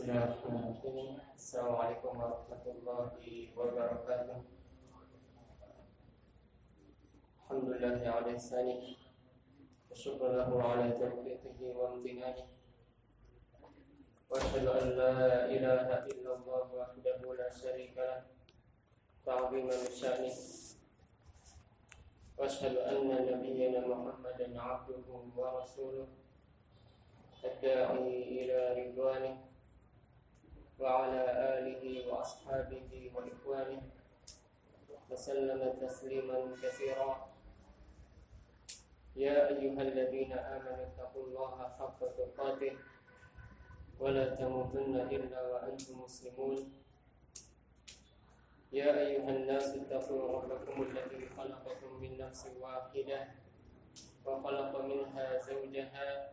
السلام عليكم ورحمة الله وبركاته الحمد لله على إحسانه وشكر له على توفيقه وامتنانه وأشهد أن لا إله إلا الله وحده لا شريك له تعظيما لشأنه وأشهد أن نبينا محمدا عبده ورسوله الداعي إلى رضوانه وعلى آله وأصحابه وإخوانه وسلم تسليما كثيرا. يا أيها الذين آمنوا اتقوا الله حق تقاته ولا تموتن إلا وأنتم مسلمون. يا أيها الناس اتقوا ربكم الذي خلقكم من نفس واحدة وخلق منها زوجها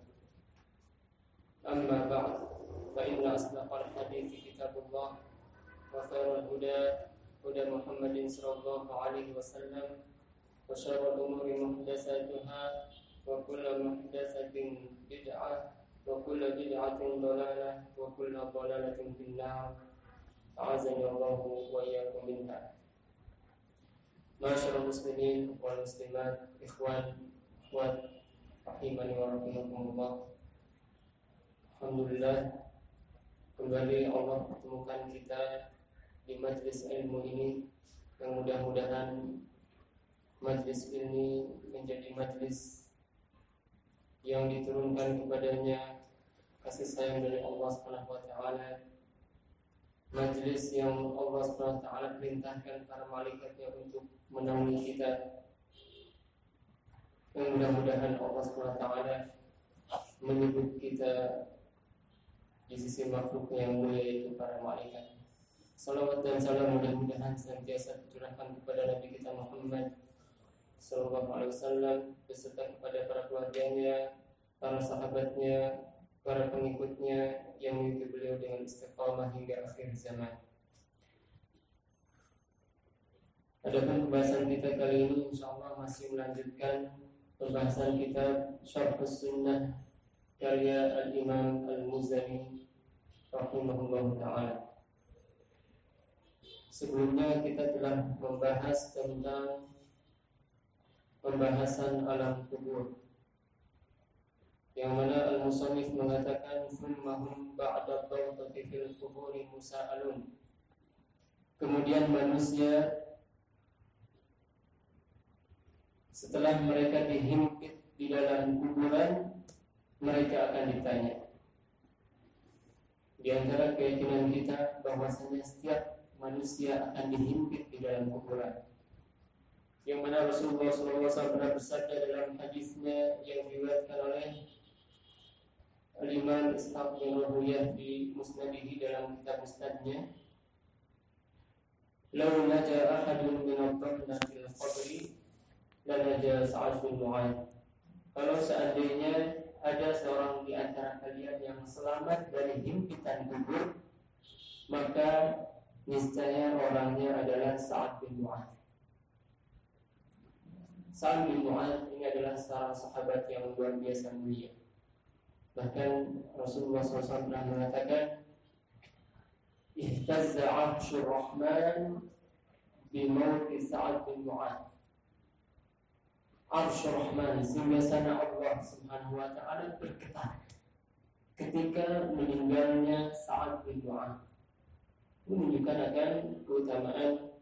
أما بعد فإن أصدق الحديث كتاب الله وخير الهدى هدى محمد صلى الله عليه وسلم وشر الأمور محدثاتها وكل محدثة بدعة وكل بدعة ضلالة وكل ضلالة في النار. أعاذني الله وإياكم منها معاشر المسلمين والمسلمات إخوان أخوات رحمني ورحمكم الله. Alhamdulillah kembali Allah pertemukan kita di majlis ilmu ini yang mudah-mudahan majlis ini menjadi majlis yang diturunkan kepadanya kasih sayang dari Allah Subhanahu wa majlis yang Allah taala perintahkan para malaikatnya untuk menaungi kita. Yang mudah-mudahan Allah Subhanahu wa menyebut kita di sisi makhluk yang mulia itu para malaikat. Salawat dan salam mudah-mudahan senantiasa dicurahkan kepada Nabi kita Muhammad Sallallahu Alaihi Wasallam beserta kepada para keluarganya, para sahabatnya, para pengikutnya yang mengikuti beliau dengan istiqamah hingga akhir zaman. Adapun pembahasan kita kali ini insya Allah masih melanjutkan pembahasan kitab Syarh Sunnah karya Al-Imam Al-Muzani rahimahullah taala. Sebelumnya kita telah membahas tentang pembahasan alam kubur. Yang mana Al-Musannif mengatakan summahum ba'da dawtati fil kuburi musa'alun. Kemudian manusia setelah mereka dihimpit di dalam kuburan mereka akan ditanya di antara keyakinan kita bahwasanya setiap manusia akan dihimpit di dalam kuburan. Yang mana Rasulullah SAW pernah bersabda dalam hadisnya yang diriwayatkan oleh Al-Imam Ishaq bin Rahuyah di Musnadihi dalam kitab Musnadnya Lau naja ahadun al-dhamna fil qabri la naja Sa'ad bin Mu'ad Kalau seandainya ada seorang di antara kalian yang selamat dari himpitan kubur, maka niscaya orangnya adalah Sa'ad bin Mu'ad. Sa'ad bin Mu'ad ini adalah seorang sahabat yang luar biasa mulia. Bahkan Rasulullah SAW pernah mengatakan, Ihtazza arshur rahman bimauti Sa'ad bin Mu'ad Arsh Rahman Singgasana Allah Subhanahu wa taala bergetar ketika meninggalnya Sa'ad bin Mu'ad. Menunjukkan akan keutamaan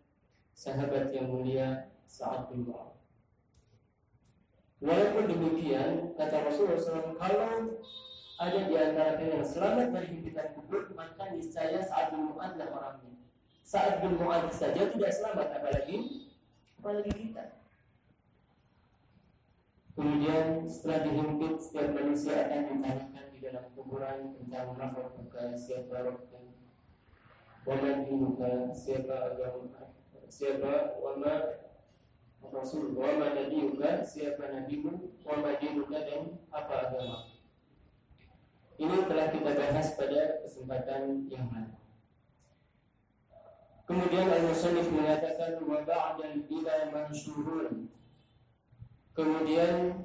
sahabat yang mulia Sa'ad bin Mu'ad. Walaupun demikian, kata Rasulullah SAW, kalau ada di antara kalian yang selamat dari himpitan kubur, maka niscaya Sa'ad bin Mu'ad lah orangnya. Sa'ad bin Mu'ad saja tidak selamat, apalagi apalagi kita. Kemudian setelah dihimpit setiap manusia akan ditanyakan di dalam kuburan tentang nafkah buka siapa rohnya. wa dinuka siapa agama siapa wa ma rasul wa ma nabiyuka siapa nabimu wa ma dinuka dan apa agama ini telah kita bahas pada kesempatan yang lalu Kemudian Al-Musannif mengatakan wa ba'dal bila mansyurun. Kemudian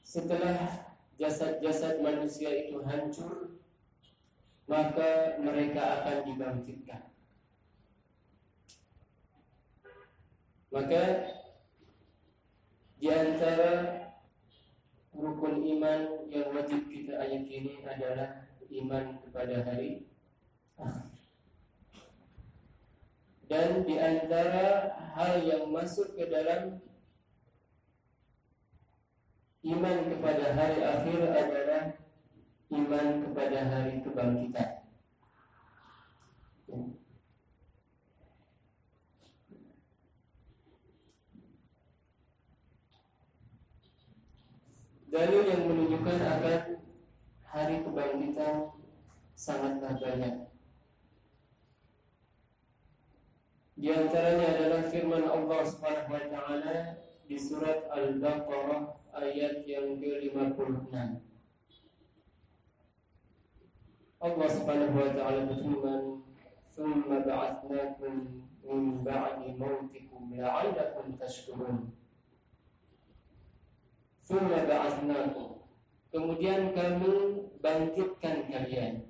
setelah jasad-jasad manusia itu hancur, maka mereka akan dibangkitkan. Maka di antara rukun iman yang wajib kita yakini adalah iman kepada hari. Dan di antara hal yang masuk ke dalam iman kepada hari akhir adalah iman kepada hari kebangkitan. Dalil yang menunjukkan akan hari kebangkitan sangatlah banyak. Di antaranya adalah firman Allah Subhanahu wa taala di surat Al-Baqarah ayat yang ke-56. Allah Subhanahu wa taala berfirman, "Tsumma ba'atsnakum min ba'di mautikum la'allakum tashkurun." Tsumma ba'atsnakum. Kemudian kami bangkitkan kalian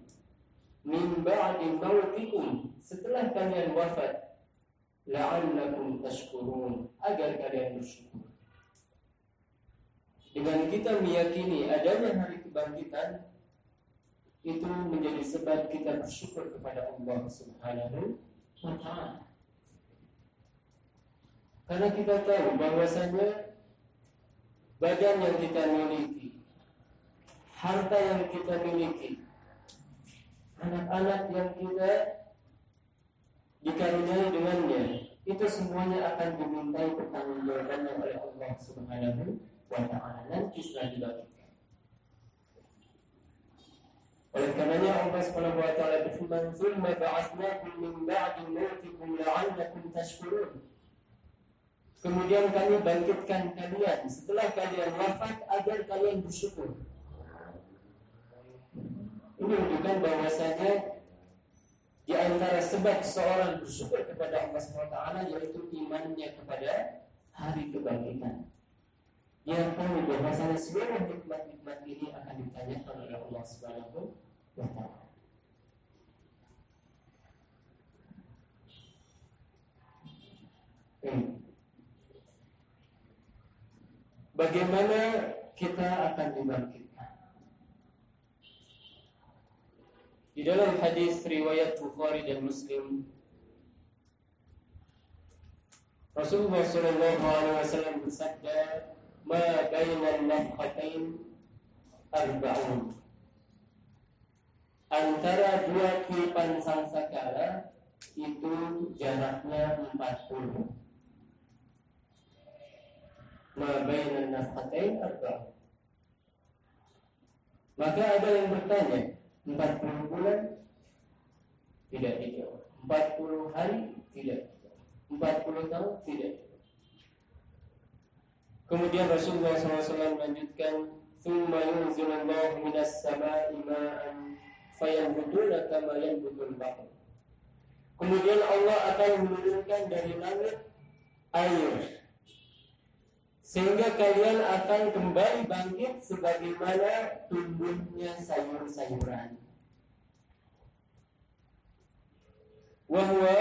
min ba'di mautikum setelah kalian wafat la'allakum tashkurun agar kalian bersyukur. Dengan kita meyakini adanya hari kebangkitan itu menjadi sebab kita bersyukur kepada Allah Subhanahu wa taala. Karena kita tahu bahwasanya badan yang kita miliki, harta yang kita miliki, anak-anak yang kita dikaruniai dengannya itu semuanya akan dimintai pertanggungjawabannya oleh Allah Subhanahu wa taala nanti setelah dibangkitkan. Oleh karenanya Allah Subhanahu wa taala berfirman, "Tsumma ba'atsnakum min ba'di mautikum la'allakum tashkurun." Kemudian kami bangkitkan kalian setelah kalian wafat agar kalian bersyukur. Ini menunjukkan bahwasanya di antara sebab seorang bersyukur kepada Allah SWT yaitu imannya kepada hari kebangkitan. Yang tahu bahwasanya seluruh nikmat-nikmat ini akan ditanyakan oleh Allah Subhanahu wa taala. Bagaimana kita akan dibangkitkan? Di dalam hadis riwayat Bukhari dan Muslim Rasulullah Shallallahu Alaihi Wasallam bersabda, "Ma bainan nafqatain arba'un." Antara dua tiupan sangsakala itu jaraknya 40. Ma bainan nafqatain arba'un. Maka ada yang bertanya, 40 bulan tidak dijawab 40 hari tidak 40 tahun tidak Kemudian Rasulullah SAW melanjutkan ثم ينزل الله من السماء ماء فينبتون كما ينبت البحر Kemudian Allah akan menurunkan dari langit air sehingga kalian akan kembali bangkit sebagaimana tumbuhnya sayur-sayuran. Wahwa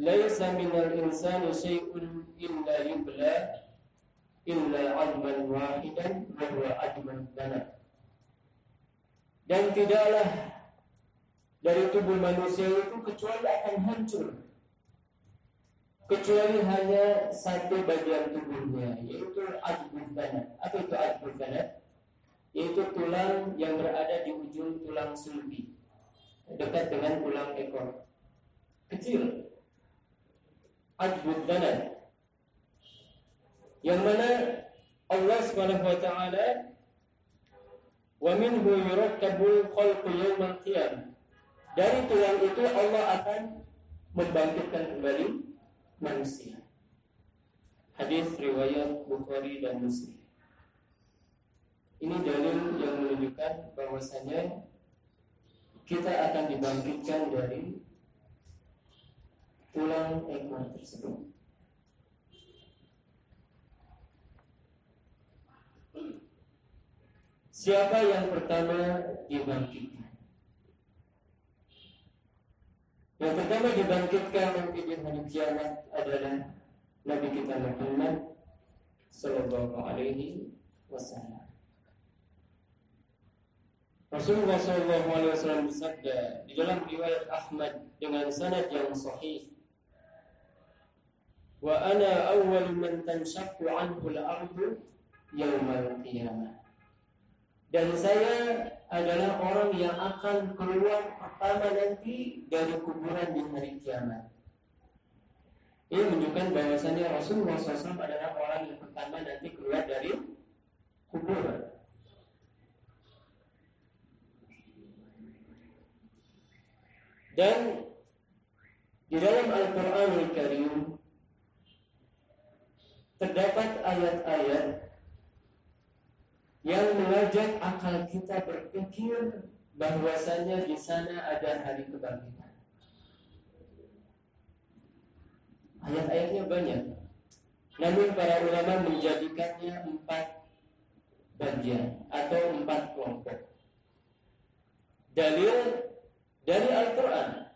laisa minal insani syai'un illa yubla illa adman wahidan wa adman dana. Dan tidaklah dari tubuh manusia itu kecuali akan hancur kecuali hanya satu bagian tubuhnya yaitu ajbul banat. Apa itu ajbul banat? Yaitu tulang yang berada di ujung tulang sulbi dekat dengan tulang ekor. Kecil. Ajbul banat. Yang mana Allah Subhanahu wa taala wa minhu yurakkabul khalqu yawmal qiyamah dari tulang itu Allah akan membangkitkan kembali manusia. Hadis riwayat Bukhari dan Muslim. Ini dalil yang menunjukkan bahwasanya kita akan dibangkitkan dari tulang ekor tersebut. Siapa yang pertama dibangkitkan? Yang pertama dibangkitkan nanti di hari kiamat adalah Nabi kita Muhammad Sallallahu Alaihi Wasallam. Rasulullah Sallallahu Alaihi Wasallam bersabda di dalam riwayat Ahmad dengan sanad yang sahih. Wa ana awwal man tanshaqqu anhu al-ardu yaumal qiyamah dan saya adalah orang yang akan keluar pertama nanti dari kuburan di hari kiamat. Ini menunjukkan bahwasanya Rasulullah SAW adalah orang yang pertama nanti keluar dari kuburan. Dan di dalam Al-Quranul Karim terdapat ayat-ayat yang mengajak akal kita berpikir bahwasanya di sana ada hari kebangkitan. Ayat-ayatnya banyak. Namun para ulama menjadikannya empat bagian atau empat kelompok. Dalil dari Al-Quran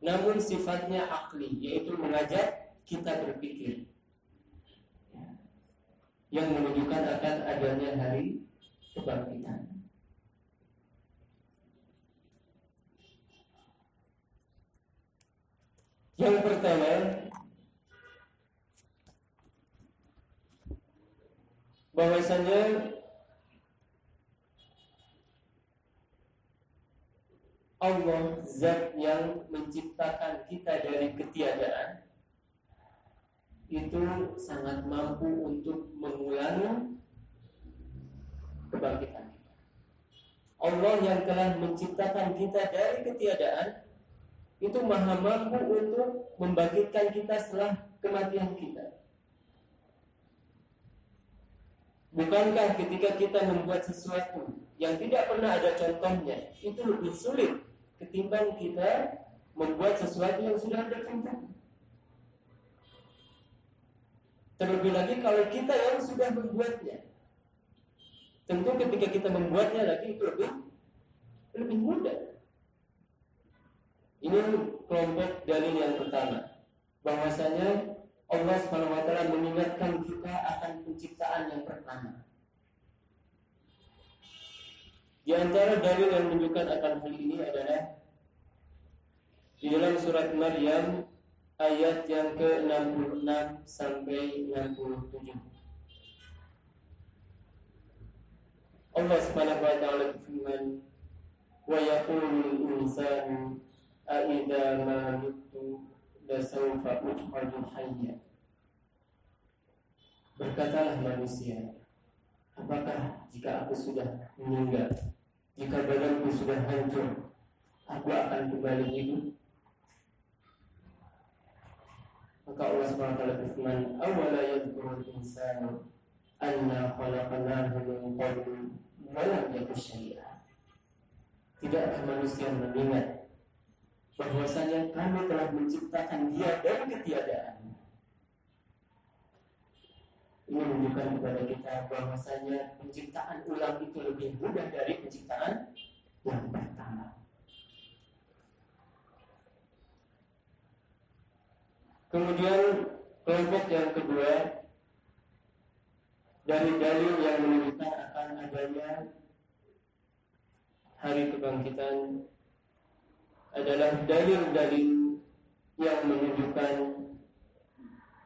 namun sifatnya akli yaitu mengajak kita berpikir yang menunjukkan akan adanya hari kebangkitan. Yang pertama bahwasanya Allah zat yang menciptakan kita dari ketiadaan itu sangat mampu untuk mengulangi kebangkitan Allah yang telah menciptakan kita dari ketiadaan itu maha mampu untuk membangkitkan kita setelah kematian kita. Bukankah ketika kita membuat sesuatu yang tidak pernah ada contohnya, itu lebih sulit ketimbang kita membuat sesuatu yang sudah ada contohnya? Terlebih lagi kalau kita yang sudah membuatnya. Tentu ketika kita membuatnya lagi itu lebih lebih mudah. Ini kelompok dalil yang pertama. Bahwasanya Allah taala mengingatkan kita akan penciptaan yang pertama. Di antara dalil yang menunjukkan akan hal ini adalah di dalam surat Maryam ayat yang ke-66 sampai 67. Allah Subhanahu wa taala berfirman, "Wa yaqulu insanu a idza ma mitu la sawfa ukhraju hayya." Berkatalah manusia, apakah jika aku sudah meninggal, jika badanku sudah hancur, aku akan kembali hidup? Maka Allah SWT berfirman, "Awala yadhkurul insanu anna khalaqnahu min qablu wa lam yakun syai'a." Tidakkah manusia mengingat bahwasanya kami telah menciptakan dia dari ketiadaan? Ini menunjukkan kepada kita bahwasanya penciptaan ulang itu lebih mudah dari penciptaan yang pertama. Kemudian kelompok yang kedua dari dalil yang menunjukkan akan adanya hari kebangkitan adalah dalil-dalil yang menunjukkan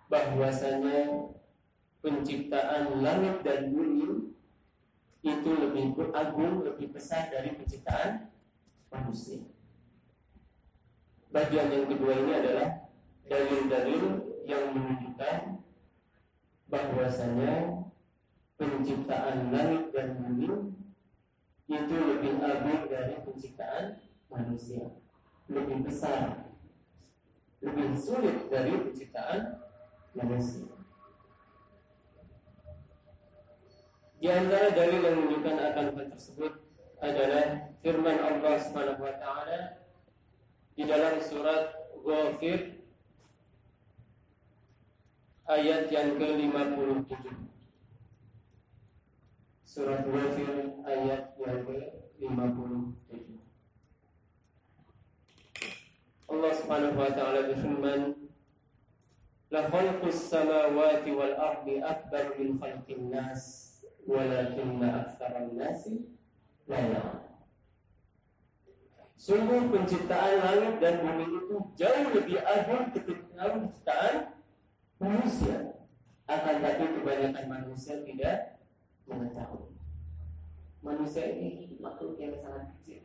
bahwasanya penciptaan langit dan bumi itu lebih agung, lebih besar dari penciptaan manusia. Bagian yang kedua ini adalah dalil-dalil yang menunjukkan bahwasanya penciptaan langit dan bumi itu lebih agung dari penciptaan manusia. lebih besar, lebih sulit dari penciptaan manusia. Di antara dalil yang menunjukkan akan hal tersebut adalah firman Allah Subhanahu wa taala di dalam surat Ghafir ayat yang ke-57. Surat Ghafir ayat yang ke-57. Allah Subhanahu wa taala berfirman La khalqus samawati wal ardi akbar min khalqin nas walakinna aktsaran nasi la Sungguh penciptaan langit dan bumi itu jauh lebih agung ketimbang penciptaan manusia. Akan tapi kebanyakan manusia tidak mengetahui. Manusia ini makhluk yang sangat kecil.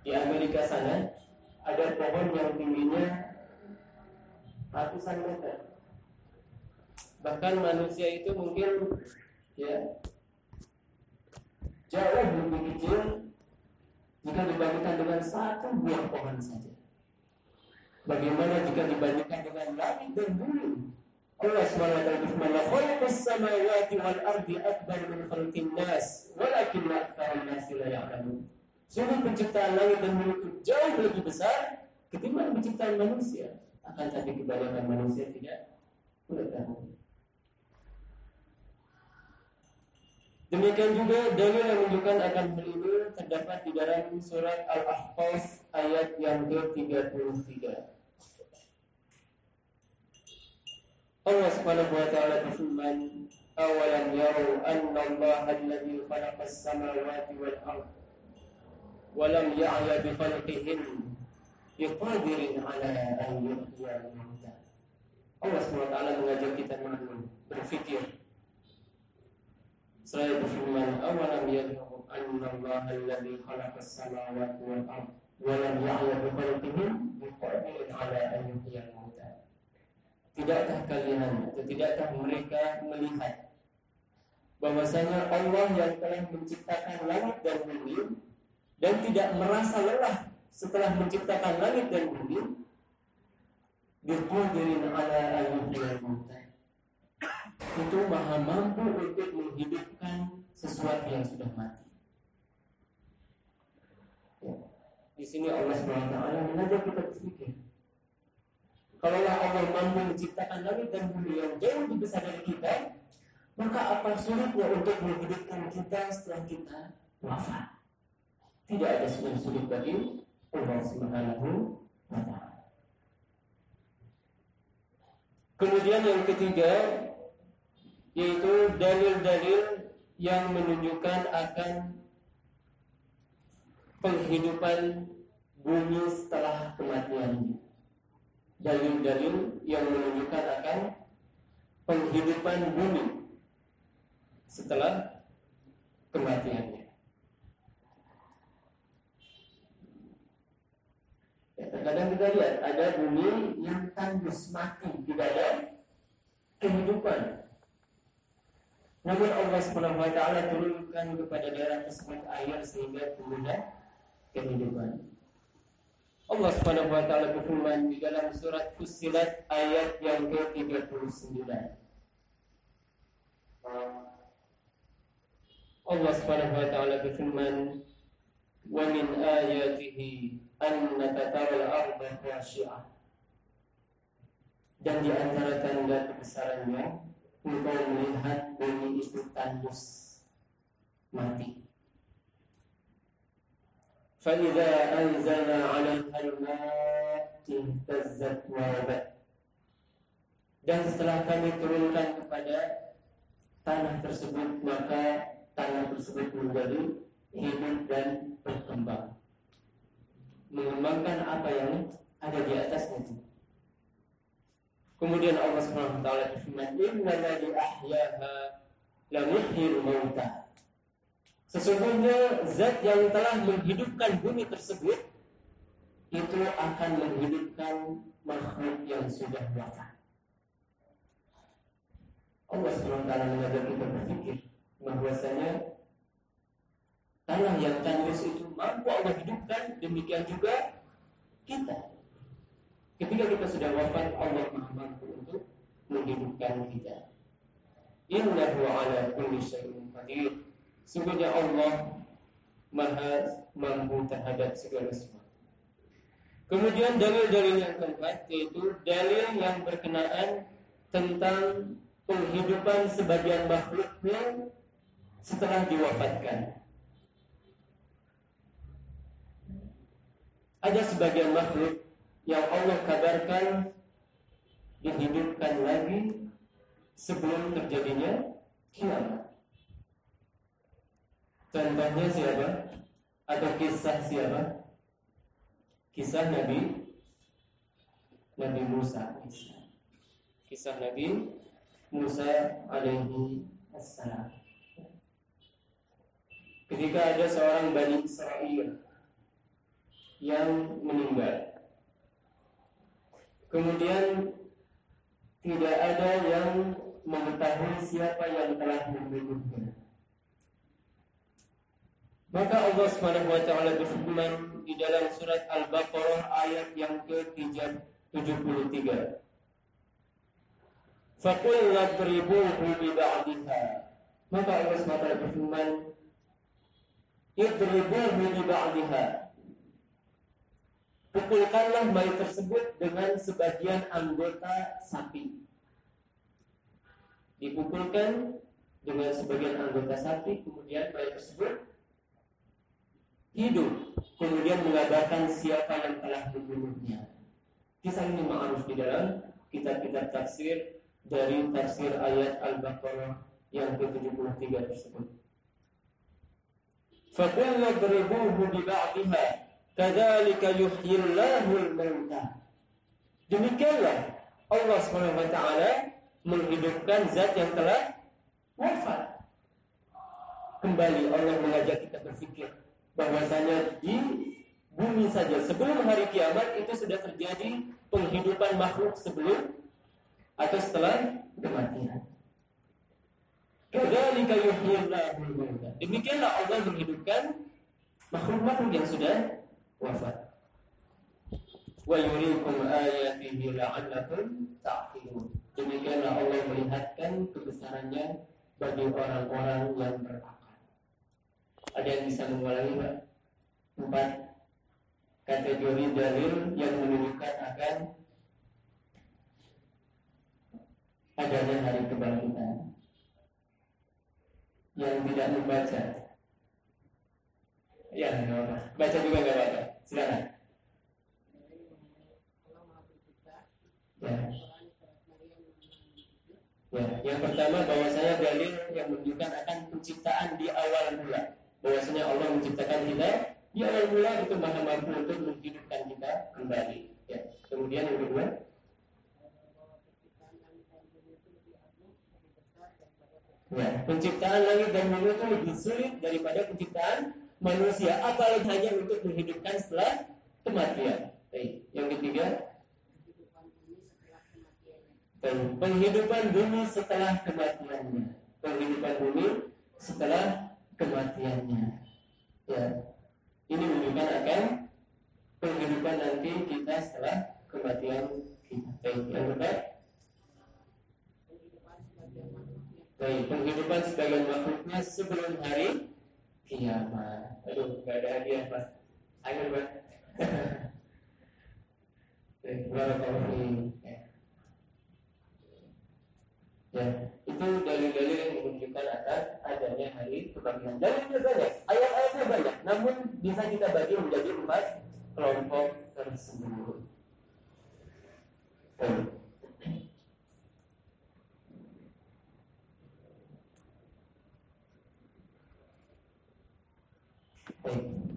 Di Amerika sana ada pohon yang tingginya ratusan meter bahkan manusia itu mungkin ya jauh lebih kecil jika dibandingkan dengan satu buah pohon saja. Bagaimana jika dibandingkan dengan langit dan bumi? Allah SWT berfirman, "Khalaqus samawati wal ardi akbar min khalqin nas, walakin aktsarun nasi la ya'lamun." Sungguh penciptaan langit dan bumi itu jauh lebih besar ketimbang penciptaan manusia. Akan tapi kebanyakan manusia tidak mengetahui. Demikian juga dalil yang menunjukkan akan hal ini terdapat di dalam surat Al-Ahqaf ayat yang ke-33. Allah Subhanahu wa taala berfirman, "Awalam yaru anna Allah alladhi khalaqa as-samawati wal ard wa lam ya'ya bi khalqihin biqadirin 'ala an yuhyiya al-mauta." Allah Subhanahu wa taala mengajak kita berfikir saya berfirman, awalam yadhuru anna Allah alladhi khalaqas samawati wal ard wa lam ya'ya bi khalqihim biqadirin ala an yuhyiyal mauta. Tidakkah kalian atau tidakkah mereka melihat bahwasanya Allah yang telah menciptakan langit dan bumi dan tidak merasa lelah setelah menciptakan langit dan bumi biqadirin ala itu maha mampu untuk menghidupkan sesuatu yang sudah mati. Ya. Di sini Allah SWT mengajak kita berpikir. Kalau Allah mampu menciptakan langit dan bumi yang jauh lebih besar dari kita, maka apa sulitnya untuk menghidupkan kita setelah kita wafat? Tidak ada sulit-sulit bagi Allah Subhanahu wa. Kemudian yang ketiga, yaitu dalil-dalil yang menunjukkan akan penghidupan bumi setelah kematiannya. Dalil-dalil yang menunjukkan akan penghidupan bumi setelah kematiannya. Ya, terkadang kita lihat ada bumi yang tandus mati, tidak ada kehidupan. Namun Allah Subhanahu turunkan kepada daerah tersebut air sehingga kemudian kehidupan. Allah Subhanahu wa taala berfirman di dalam surat Fussilat ayat yang ke-39. Allah Subhanahu wa taala berfirman, "Wa min ayatihi annaka taral arda khashi'ah." Dan di antara tanda kebesarannya engkau melihat bumi itu tandus mati. فإذا أنزلنا عليها الماء اهتزت وربت dan setelah kami turunkan kepada tanah tersebut maka tanah tersebut menjadi hidup dan berkembang mengembangkan apa yang ada di atasnya itu Kemudian Allah Subhanahu wa taala berfirman, "Inna ladzi ahyaha la muhyil mauta." Sesungguhnya zat yang telah menghidupkan bumi tersebut itu akan menghidupkan makhluk yang sudah wafat. Allah taala mengajak kita berpikir bahwasanya tanah yang tandus itu mampu Allah hidupkan, demikian juga kita. Ketika kita sudah wafat, Allah maha mampu untuk menghidupkan kita. Innahu ala kulli syai'in qadir. Sungguhnya Allah maha mampu terhadap segala sesuatu. Kemudian dalil-dalil yang keempat yaitu dalil yang berkenaan tentang penghidupan sebagian makhluknya setelah diwafatkan. Ada sebagian makhluk yang Allah kabarkan dihidupkan lagi sebelum terjadinya kiamat. Contohnya siapa? Atau kisah siapa? Kisah Nabi. Nabi Musa. Kisah Nabi Musa alaihi assalam Ketika ada seorang Bani Israel Yang meninggal. Kemudian Tidak ada yang mengetahui siapa yang telah membunuhnya maka Allah Subhanahu wa taala berfirman di dalam surat Al-Baqarah ayat yang ke-73. Faqul ladribuhu bi ba'dihha. Maka Allah Subhanahu wa taala berfirman Idribuhu bi ba'dihha. Pukulkanlah bayi tersebut dengan sebagian anggota sapi. Dipukulkan dengan sebagian anggota sapi, kemudian bayi tersebut hidup kemudian mengabarkan siapa yang telah membunuhnya. Kisah ini ma'ruf di dalam kitab-kitab tafsir dari tafsir ayat Al-Baqarah yang ke-73 tersebut. Beribuhu bi ba'diha kadzalika yuhyillahu al-mauta. Demikianlah Allah taala menghidupkan zat yang telah wafat. Kembali Allah mengajak kita berpikir bahwasanya di bumi saja sebelum hari kiamat itu sudah terjadi penghidupan makhluk sebelum atau setelah kematian. Demikianlah Allah menghidupkan makhluk-makhluk yang sudah wafat. Wa yuriikum ayatihi la'allakum. Demikianlah Allah melihatkan kebesarannya bagi orang-orang yang berakal. Ada yang bisa mengulangi Pak? Empat kategori dalil yang menunjukkan akan adanya hari kebangkitan yang tidak membaca. Ya, baca juga nggak apa-apa. Silakan. Ya. Ya, yang pertama bahwasanya dalil yang menunjukkan akan penciptaan di awal mula bahwasanya Allah menciptakan kita di awal mula itu maha mampu untuk menghidupkan kita kembali. Ya. Kemudian yang kedua, ya, penciptaan langit dan bumi itu lebih sulit daripada penciptaan manusia, apalagi hanya untuk menghidupkan setelah kematian. Baik. Yang ketiga, penghidupan bumi setelah kematiannya. Penghidupan bumi setelah kematiannya. Ya, ini menunjukkan akan penghidupan nanti kita setelah kematian kita. Baik, yang kedua. Baik, penghidupan sebagian makhluknya sebelum hari kiamat. Aduh, gak ada hadiah, Pak. Ayo, Pak. Baik, Barakallahu Ya, itu dalil-dalil yang menunjukkan akan adanya hari kebangkitan. Dalilnya banyak, ayat-ayatnya banyak, namun bisa kita bagi menjadi empat kelompok tersebut.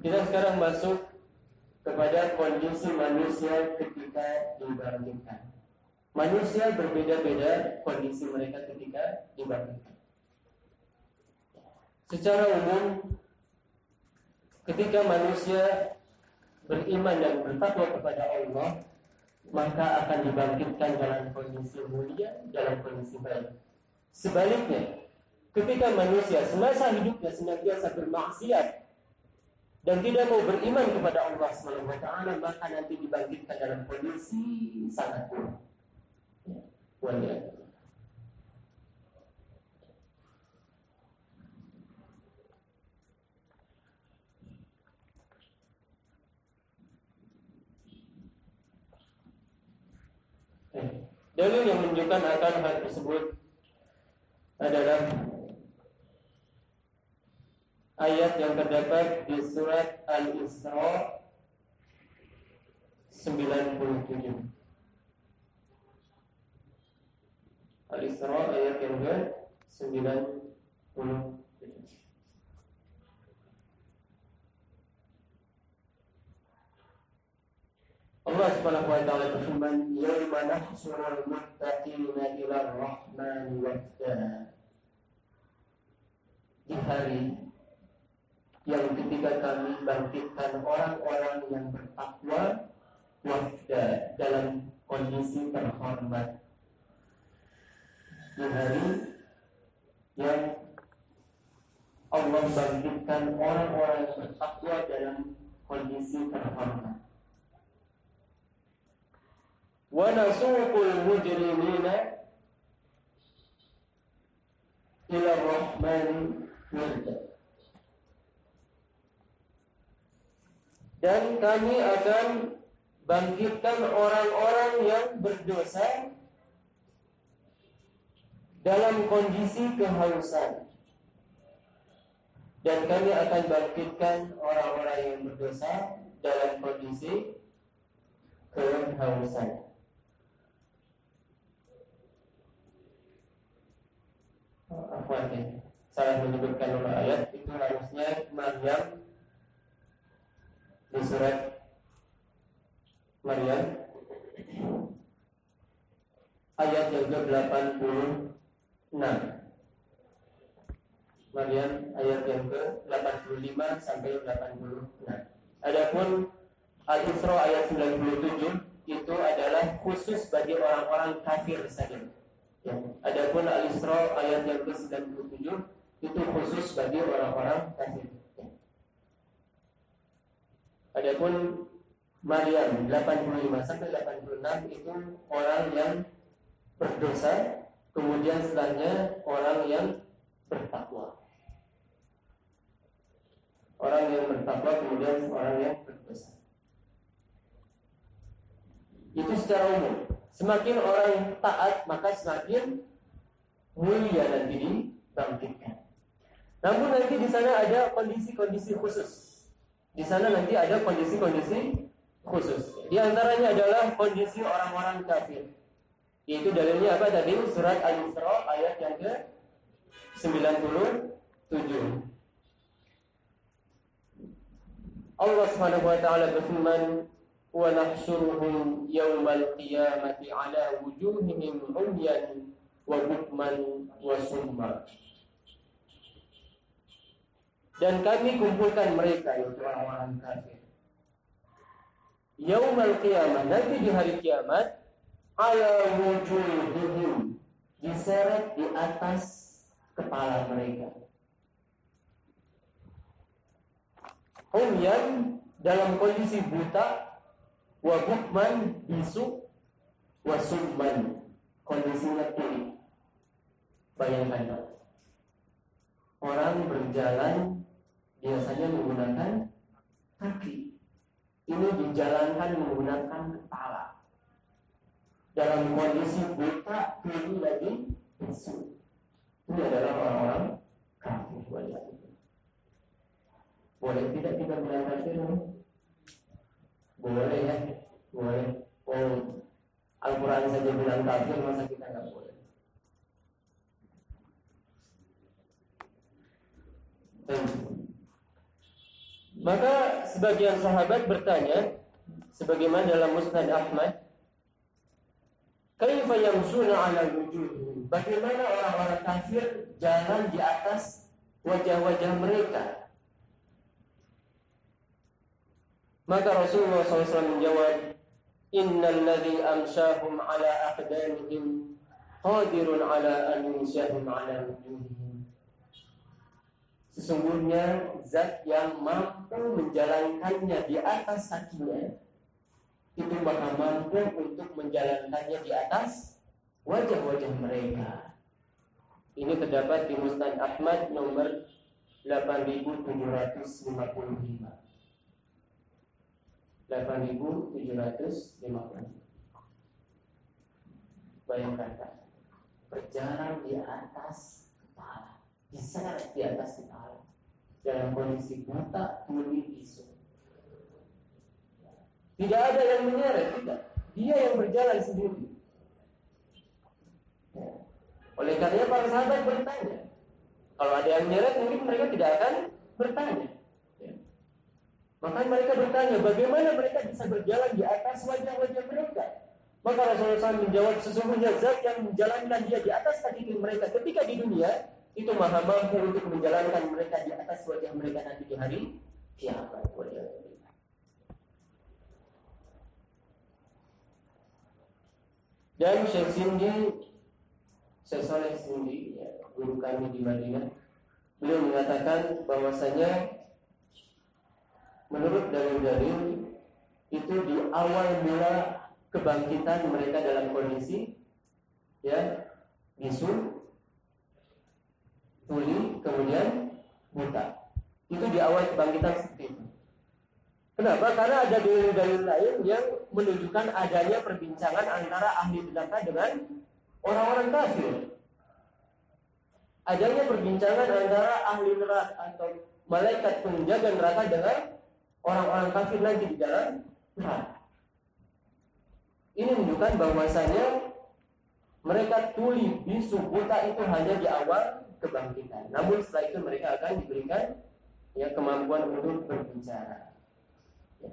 Kita sekarang masuk kepada kondisi manusia ketika dibangkitkan. Manusia berbeda-beda kondisi mereka ketika dibangkitkan. Secara umum, ketika manusia beriman dan bertakwa kepada Allah, maka akan dibangkitkan dalam kondisi mulia, dalam kondisi baik. Sebaliknya, ketika manusia semasa hidupnya senantiasa bermaksiat dan tidak mau beriman kepada Allah Subhanahu wa taala maka nanti dibangkitkan dalam kondisi sangat buruk. Ya. Dalil yang menunjukkan akan hal tersebut adalah ayat yang terdapat di surat Al-Isra 97. Al-Isra ayat yang ke 97. Allah Subhanahu wa taala berfirman, "Yauma nahsyurul muttaqina ila ar-rahman wafda." Di hari yang ketika kami bangkitkan orang-orang yang bertakwa wafda dalam kondisi terhormat Di hari yang Allah bangkitkan orang-orang yang bertakwa dalam kondisi terhormat. ونسوق المجرمين إلى الرحمن وردا dan kami akan bangkitkan orang-orang yang berdosa dalam kondisi kehausan. Dan kami akan bangkitkan orang-orang yang berdosa dalam kondisi kehausan. Afwan ya. Salah menyebutkan nama ayat. Itu harusnya Maryam di surat Maryam. Ayat yang ke-86. Maryam ayat yang ke-85 sampai 86. Adapun Al-Isra ayat 97 itu adalah khusus bagi orang-orang kafir saja. Ya. Adapun Al-Isra ayat yang ke-97 itu khusus bagi orang-orang kafir. Ya. Adapun Maryam 85 sampai 86 itu orang yang berdosa, kemudian setelahnya orang yang bertakwa. Orang yang bertakwa kemudian orang yang berdosa. Itu secara umum. Semakin orang taat maka semakin mulia nanti dibangkitkan. Namun nanti di sana ada kondisi-kondisi khusus. Di sana nanti ada kondisi-kondisi khusus. Di antaranya adalah kondisi orang-orang kafir. Yaitu dalilnya apa tadi? Surat Al-Isra ayat yang ke 97. Allah Subhanahu wa taala berfirman, "Wa nahsyuruhum yawmal qiyamati ala wujuhihim umyan wa bukman wa summa." Dan kami kumpulkan mereka yaitu orang-orang kafir. Yaumul qiyamah, nanti di hari kiamat ala wujuhihim diseret di atas kepala mereka. Umyan dalam kondisi buta wa bukman bisu wa summan. Kondisinya tuli bayangkan orang berjalan biasanya menggunakan kaki. Ini dijalankan menggunakan kepala dalam kondisi buta tuli lagi bisu ini adalah orang-orang kafir boleh tidak kita bilang kafir boleh ya boleh. Oh Al-Quran saja bilang kafir masa kita nggak boleh? Maka sebagian sahabat bertanya sebagaimana dalam Musnad Ahmad Kaifa yamsuna ala wujuh Bagaimana orang-orang kafir jalan di atas wajah-wajah mereka Maka Rasulullah SAW menjawab, Innal ladhi amsyahum ala aqdamihim qadirun ala an ala wujuhihim. Sesungguhnya zat yang mampu menjalankannya di atas kakinya itu maka mampu untuk menjalankannya di atas wajah-wajah mereka. Ini terdapat di Musnad Ahmad nomor 8755. 8755. Bayangkan berjalan di atas kepala diseret di atas kepala dalam kondisi buta tuli bisu. Tidak ada yang menyeret, tidak. Dia yang berjalan sendiri. Ya. Oleh karena para sahabat bertanya, kalau ada yang menyeret mungkin mereka tidak akan bertanya. Ya. Maka mereka bertanya, bagaimana mereka bisa berjalan di atas wajah-wajah mereka? Maka Rasulullah SAW menjawab, sesungguhnya zat yang menjalankan dia di atas kaki mereka ketika di dunia, itu maha mampu untuk menjalankan mereka di atas wajah mereka nanti di hari kiamat. Dan Syekh Sindi, Syekh Saleh Sindi, ya, guru kami di Madinah, beliau mengatakan bahwasanya menurut dalil-dalil itu di awal mula kebangkitan mereka dalam kondisi ya bisu tuli, kemudian buta. Itu di awal kebangkitan seperti itu. Kenapa? Karena ada dalil-dalil lain yang menunjukkan adanya perbincangan antara ahli neraka dengan orang-orang kafir. Adanya perbincangan antara ahli neraka atau malaikat penjaga neraka dengan orang-orang kafir nanti di dalam neraka. Ini menunjukkan bahwasanya mereka tuli bisu buta itu hanya di awal kebangkitan. Namun setelah itu mereka akan diberikan ya kemampuan untuk berbicara. Ya.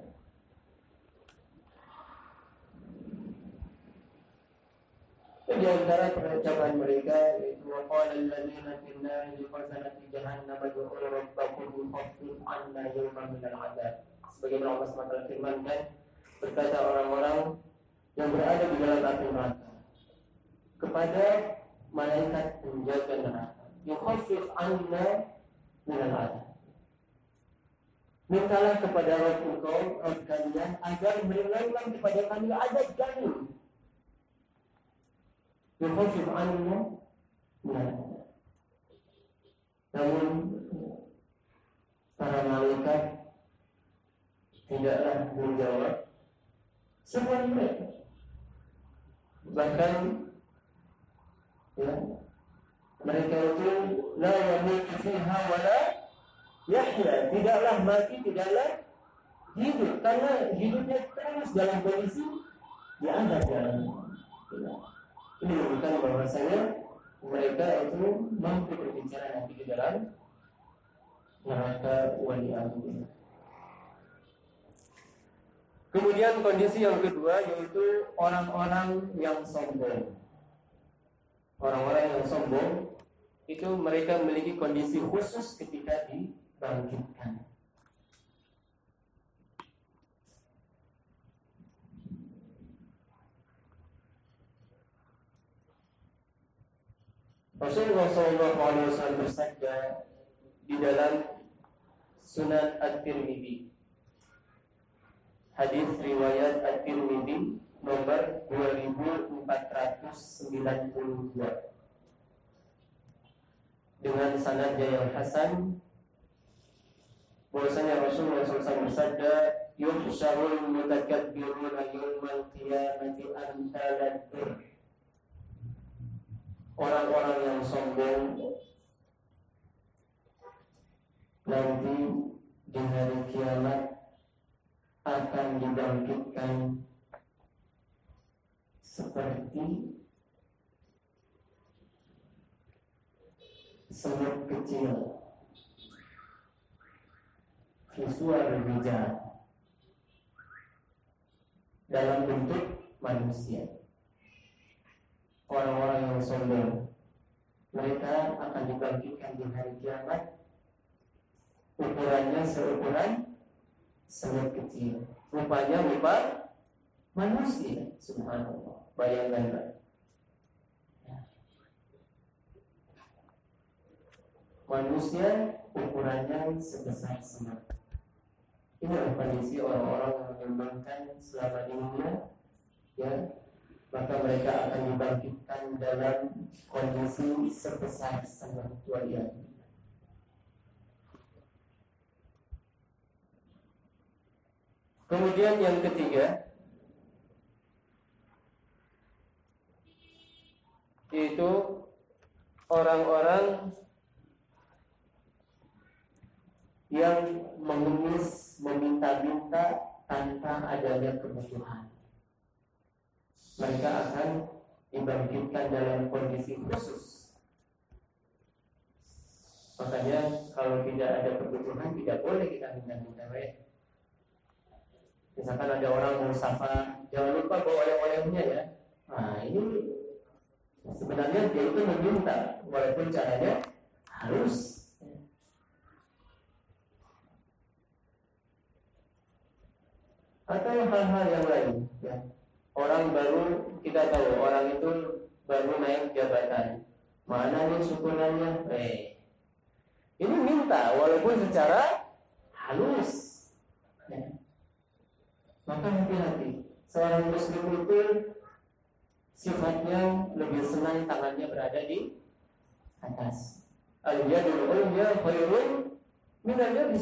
Di antara pengucapan mereka yaitu waqala alladziina fin naari li khazanati jahannam ud'u rabbakum khaffif 'anna yawman min al-'adzab. Sebagaimana Allah SWT firmankan berkata orang-orang yang berada di dalam api neraka kepada malaikat penjaga neraka yukhaffif anna minal adab. Mintalah kepada Rabb engkau, kalian, agar meringankan kepada kami adab kami. Minal adab. Namun para malaikat tidaklah menjawab semuanya. Bahkan ya, mereka itu la yamutu fiha wala yahya tidaklah mati tidaklah hidup karena hidupnya terus dalam kondisi dianggap dalam ini menunjukkan bahwasanya mereka itu mampu berbicara nanti di dalam neraka wali Kemudian kondisi yang kedua yaitu orang-orang yang sombong orang-orang yang sombong itu mereka memiliki kondisi khusus ketika dibangkitkan. Rasulullah SAW bersabda di dalam Sunan At-Tirmidzi. Hadis riwayat At-Tirmidzi nomor 2492 dengan sanad yang hasan bahwasanya Rasulullah SAW bersabda yuhsyarul mutakabbiruna yawmal qiyamati amsalan orang-orang yang sombong nanti di hari kiamat akan dibangkitkan seperti semut kecil. Visual bijak. Dalam bentuk manusia orang-orang yang sombong mereka akan dibangkitkan di hari kiamat ukurannya seukuran semut kecil rupanya rupa manusia subhanallah Bayangkan, kan? Ya. manusia ukurannya sebesar semak. Inilah kondisi orang-orang yang mengembangkan selama dunia, ya, maka mereka akan dibangkitkan dalam kondisi sebesar semak walian. Kemudian yang ketiga yaitu orang-orang yang mengemis, meminta-minta tanpa adanya kebutuhan. Mereka akan dibangkitkan dalam kondisi khusus. Makanya kalau tidak ada kebutuhan tidak boleh kita minta-minta. Misalkan ada orang mau sapa, jangan lupa bawa oleh-olehnya ya. Nah ini sebenarnya dia itu meminta, walaupun caranya harus atau hal-hal yang lain ya. Orang baru kita tahu orang itu baru naik jabatan. Mana nih syukurannya eh ini minta walaupun secara halus. Ya. maka hati-hati. Seorang muslim itu sifatnya lebih senang tangannya berada di atas. Al-yadul ulya khairun min al-yadi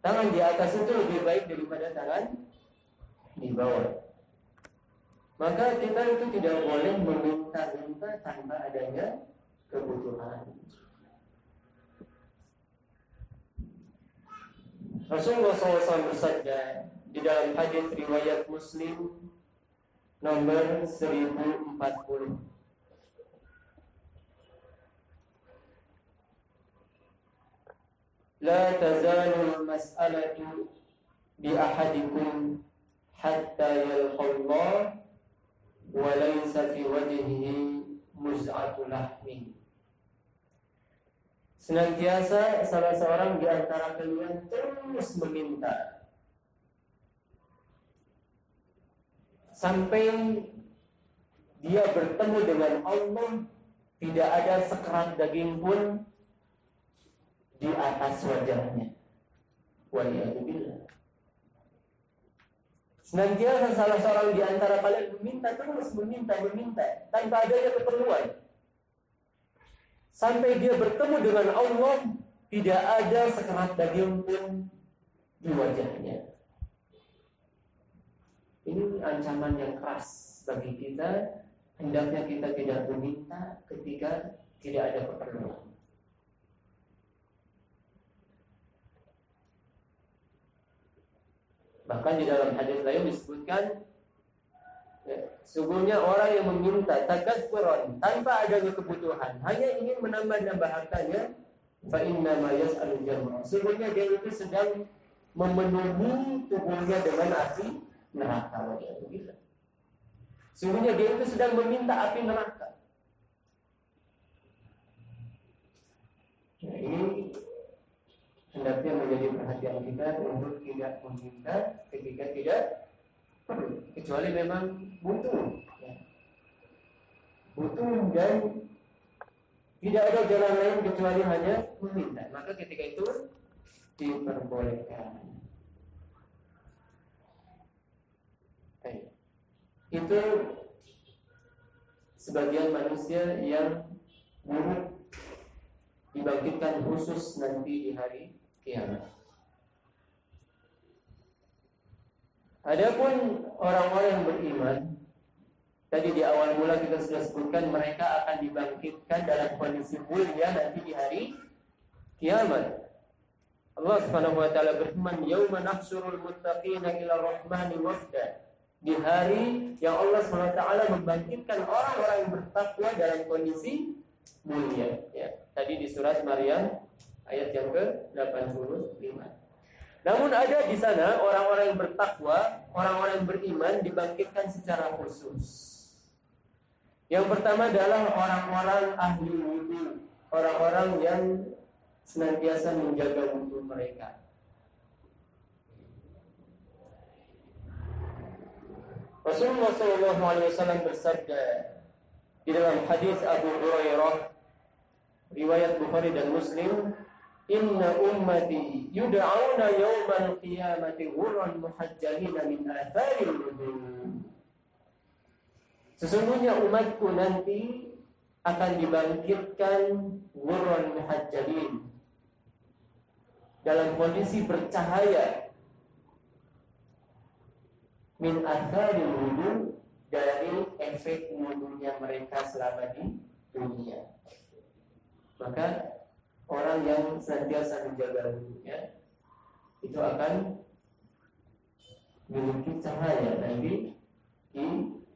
Tangan di atas itu lebih baik daripada tangan di bawah. Maka kita itu tidak boleh meminta-minta tanpa adanya kebutuhan. Rasulullah SAW bersabda di dalam hadis riwayat Muslim nomor 1040. La tazalu mas'alatu bi ahadikum hatta yalqallah wa laysa fi wajhihi muz'atu lahmin Senantiasa salah seorang di antara kalian terus meminta sampai dia bertemu dengan Allah tidak ada sekerat daging pun di atas wajahnya. Waliyahumillah. Senantiasa salah seorang di antara kalian meminta terus meminta meminta tanpa adanya keperluan. Sampai dia bertemu dengan Allah tidak ada sekerat daging pun di wajahnya. Ini ancaman yang keras bagi kita. Hendaknya kita tidak meminta ketika tidak ada keperluan. Bahkan di dalam hadis lain disebutkan ya, sungguhnya orang yang meminta takasfuran tanpa ada kebutuhan, hanya ingin menambah-nambah hartanya, fa inna ma yas'alu Sungguhnya dia itu sedang memenuhi tubuhnya dengan api neraka. Sungguhnya dia itu sedang meminta api neraka. Nah, ini hendaknya menjadi perhatian kita untuk tidak meminta ketika tidak perlu kecuali memang butuh ya. butuh dan tidak ada jalan lain kecuali hanya meminta maka ketika itu diperbolehkan Oke. itu sebagian manusia yang buruk dibangkitkan khusus nanti di hari kiamat. Adapun orang-orang yang beriman, tadi di awal mula kita sudah sebutkan mereka akan dibangkitkan dalam kondisi mulia nanti di hari kiamat. Allah Subhanahu wa taala berfirman, "Yauma nahsyurul muttaqina ila rahmani wafda." Di hari yang Allah Subhanahu wa taala membangkitkan orang-orang yang bertakwa dalam kondisi mulia. Ya, tadi di surat Maryam ayat yang ke-85. Namun ada di sana orang-orang yang bertakwa, orang-orang yang beriman dibangkitkan secara khusus. Yang pertama adalah orang-orang ahli wudhu, orang-orang yang senantiasa menjaga wudhu mereka. Rasulullah SAW bersabda di dalam hadis Abu Hurairah riwayat Bukhari dan Muslim Inna ummati yud'auna yawmal qiyamati ghurran muhajjalina min atharil wudu. Sesungguhnya umatku nanti akan dibangkitkan ghurran muhajjalin dalam kondisi bercahaya min atharil wudu dari efek wudunya mereka selama di dunia. Maka orang yang senantiasa menjaga wudhunya itu akan memiliki cahaya nanti di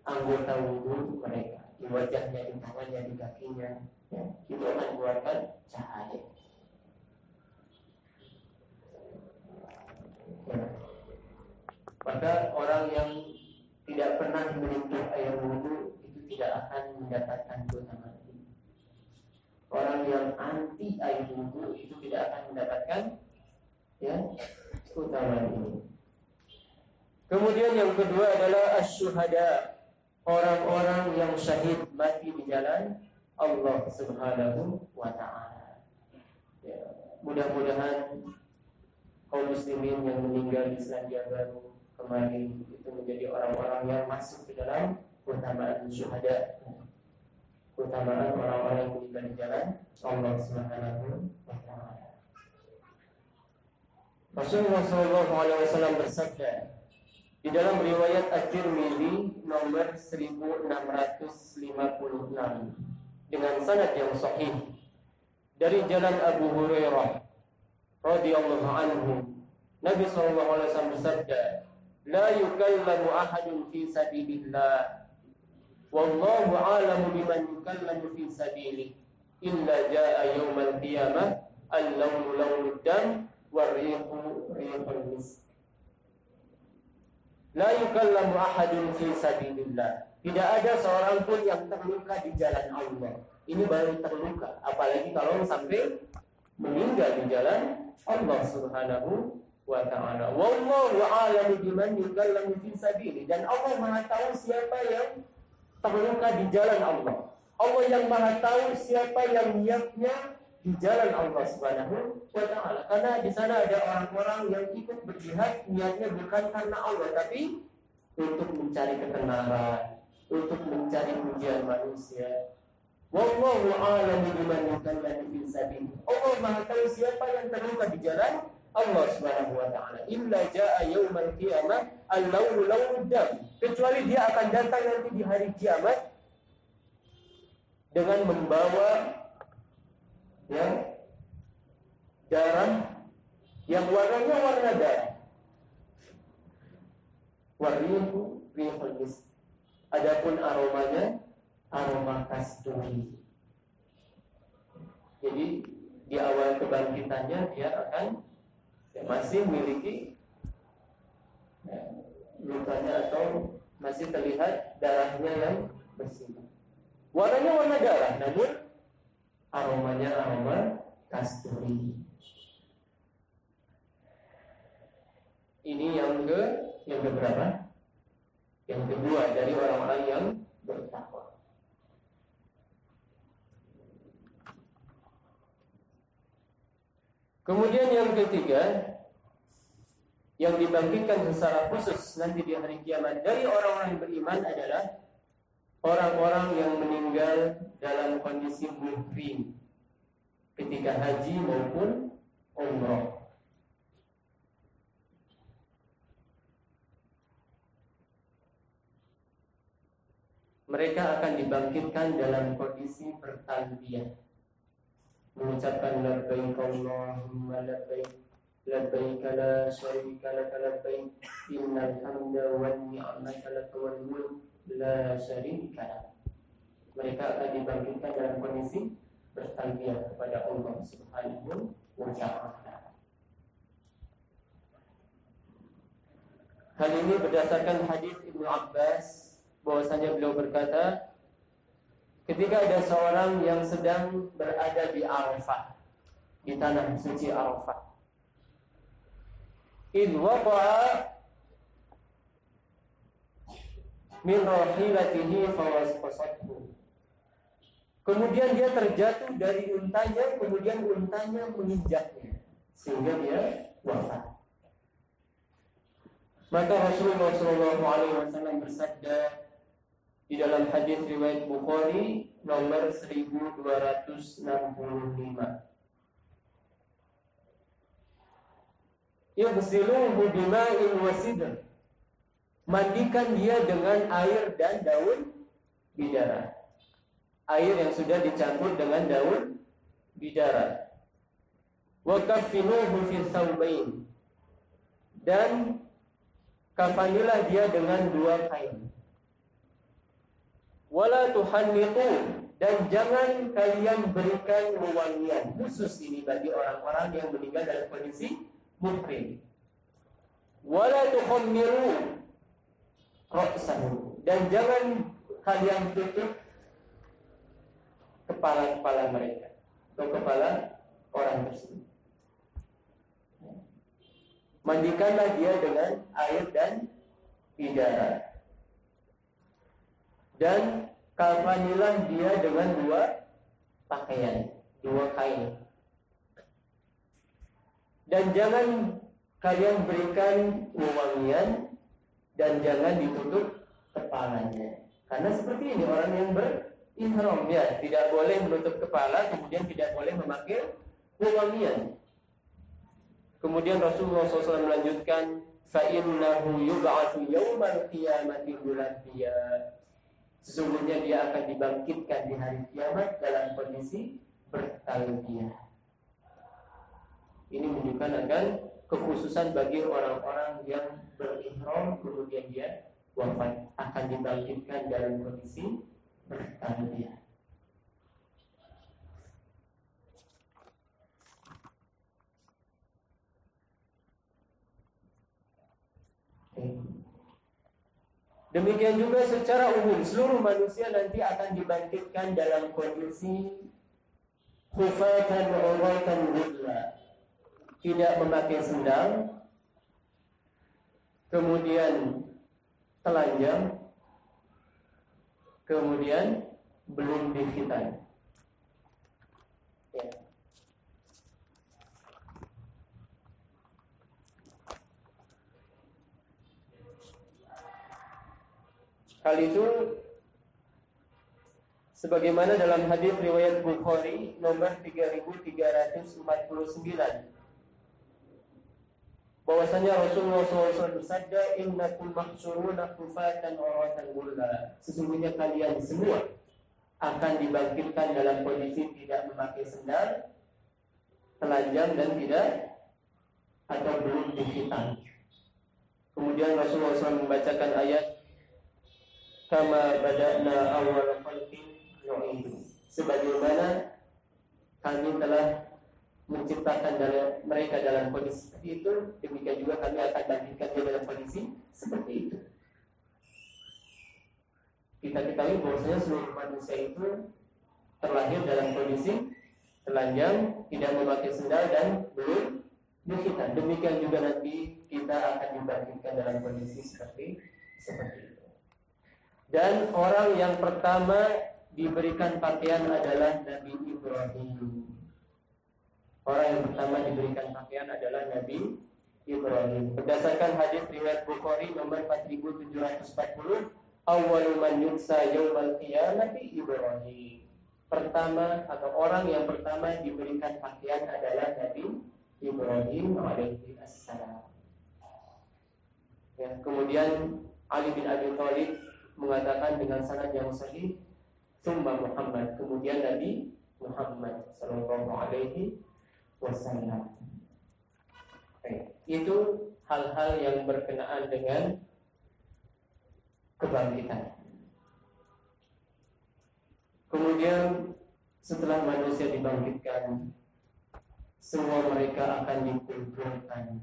anggota wudhu mereka di wajahnya, di tangannya, di kakinya ya, itu akan mengeluarkan cahaya ya. maka orang yang tidak pernah menyentuh air wudhu itu tidak akan mendapatkan keutamaan orang yang anti air wudhu itu tidak akan mendapatkan ya keutamaan ini. Kemudian yang kedua adalah asyuhada orang-orang yang syahid mati di jalan Allah Subhanahu wa taala. Ya, mudah-mudahan kaum muslimin yang meninggal di Selandia Baru kemarin itu menjadi orang-orang yang masuk ke dalam keutamaan syuhada keutamaan orang-orang yang meninggal di jalan Allah Subhanahu wa taala. Rasulullah Shallallahu alaihi wasallam bersabda di dalam riwayat At-Tirmizi nomor 1656 dengan sanad yang sahih dari jalan Abu Hurairah radhiyallahu anhu Nabi sallallahu alaihi wasallam bersabda la yukallamu ahadun fi sabilillah wallahu a'lamu biman yukallamu fi sabili. Illa jaa yaumal qiyamah al-lawnu lawnud dam war-rihu rihul misk la yukallamu ahadun fi sabilillah. Tidak ada seorang pun yang terluka di jalan Allah. Ini baru terluka apalagi kalau sampai meninggal di jalan Allah Subhanahu wa ta'ala. Wallahu a'lamu biman yukallamu fi sabili. Dan Allah Maha siapa yang terluka di jalan Allah. Allah yang maha tahu siapa yang niatnya di jalan Allah Subhanahu wa taala. Karena di sana ada orang-orang yang ikut berjihad niatnya bukan karena Allah tapi untuk mencari ketenaran, untuk mencari pujian manusia. Wallahu a'lam biman yukallamu fi. Allah Maha tahu siapa yang terluka di jalan Allah Subhanahu wa taala. Illa jaa yaumal qiyamah al-launu dam. Kecuali dia akan datang nanti di hari kiamat dengan membawa ya darah yang warnanya warna darah. Warnihu rihul misk. Adapun aromanya aroma kasturi. Jadi di awal kebangkitannya dia akan ya, masih memiliki ya, lukanya atau masih terlihat darahnya yang bersih. Warnanya warna darah, namun aromanya aroma kasturi. Ini yang ke yang keberapa? Yang kedua dari orang-orang yang bertakwa. Kemudian yang ketiga yang dibangkitkan secara khusus nanti di hari kiamat dari orang-orang beriman adalah orang-orang yang meninggal dalam kondisi muhrim ketika haji maupun umroh. Mereka akan dibangkitkan dalam kondisi bertalbiyah mengucapkan labbaik Allahumma labbaik labbaik la syarika lak labbaik innal hamda wan ni'mata lak wal mulk la syarika mereka akan dibangkitkan dalam kondisi bertalbiyah kepada Allah Subhanahu wa taala. Hal ini berdasarkan hadis Ibnu Abbas bahwasanya beliau berkata ketika ada seorang yang sedang berada di Arafah di tanah suci Arafah in waqa'a min rahilatihi Kemudian dia terjatuh dari untanya, kemudian untanya menginjaknya sehingga dia wafat. Maka Rasulullah SAW bersabda di dalam hadis riwayat Bukhari nomor 1265. Yaghsiluhu bima'in. Mandikan dia dengan air dan daun bidara. Air yang sudah dicampur dengan daun bidara. Wa kaffinuhu fi Dan kafanilah dia dengan dua kain. Wala tuhannitu dan jangan kalian berikan wewangian khusus ini bagi orang-orang yang meninggal dalam kondisi muhrim. Wala tukhammiru ra'sahu dan jangan kalian tutup kepala-kepala mereka atau kepala orang tersebut. Mandikanlah dia dengan air dan bidara. Dan kafanilah dia dengan dua pakaian, dua kain. Dan jangan kalian berikan wewangian dan jangan ditutup kepalanya. Karena seperti ini orang yang berihram ya, tidak boleh menutup kepala, kemudian tidak boleh memakai wewangian. Kemudian Rasulullah SAW melanjutkan fa'innahu yub'atsu yawmal qiyamati mulabbiya. Sesungguhnya dia akan dibangkitkan di hari kiamat dalam kondisi bertalbiyah. Ini menunjukkan akan kekhususan bagi orang-orang yang berihram kemudian dia wafat akan dibangkitkan dalam kondisi bertalbiyah. Demikian juga secara umum seluruh manusia nanti akan dibangkitkan dalam kondisi khufatan uratan ghudla. Tidak memakai sendal, kemudian telanjang, kemudian belum dikhitan. Ya. Hal itu sebagaimana dalam hadis riwayat Bukhari nomor 3349 bahwasanya Rasulullah SAW bersabda innakum mahsyuruna kufatan uratan gulla sesungguhnya kalian semua akan dibangkitkan dalam kondisi tidak memakai sendal telanjang dan tidak atau belum dihitam kemudian Rasulullah SAW membacakan ayat kama bada'na awal khalqin nu'idu sebagaimana kami telah menciptakan dalam mereka dalam kondisi seperti itu demikian juga kami akan bangkitkan dia dalam kondisi seperti itu. Kita ketahui bahwasanya seluruh manusia itu terlahir dalam kondisi telanjang tidak memakai sendal dan belum dihitan demikian juga nanti kita akan dibangkitkan dalam kondisi seperti seperti itu dan orang yang pertama diberikan pakaian adalah Nabi Ibrahim. Orang yang pertama diberikan pakaian adalah Nabi Ibrahim. Berdasarkan hadis riwayat Bukhari nomor 4740, awwalu man yuksa yaumal qiyamati Ibrahim. Pertama atau orang yang pertama diberikan pakaian adalah Nabi Ibrahim alaihi assalam. Ya, kemudian Ali bin Abi Thalib mengatakan dengan sanad yang sahih Summa Muhammad kemudian Nabi Muhammad Sallallahu Alaihi Wasallam itu hal-hal yang berkenaan dengan kebangkitan. Kemudian setelah manusia dibangkitkan, semua mereka akan dikumpulkan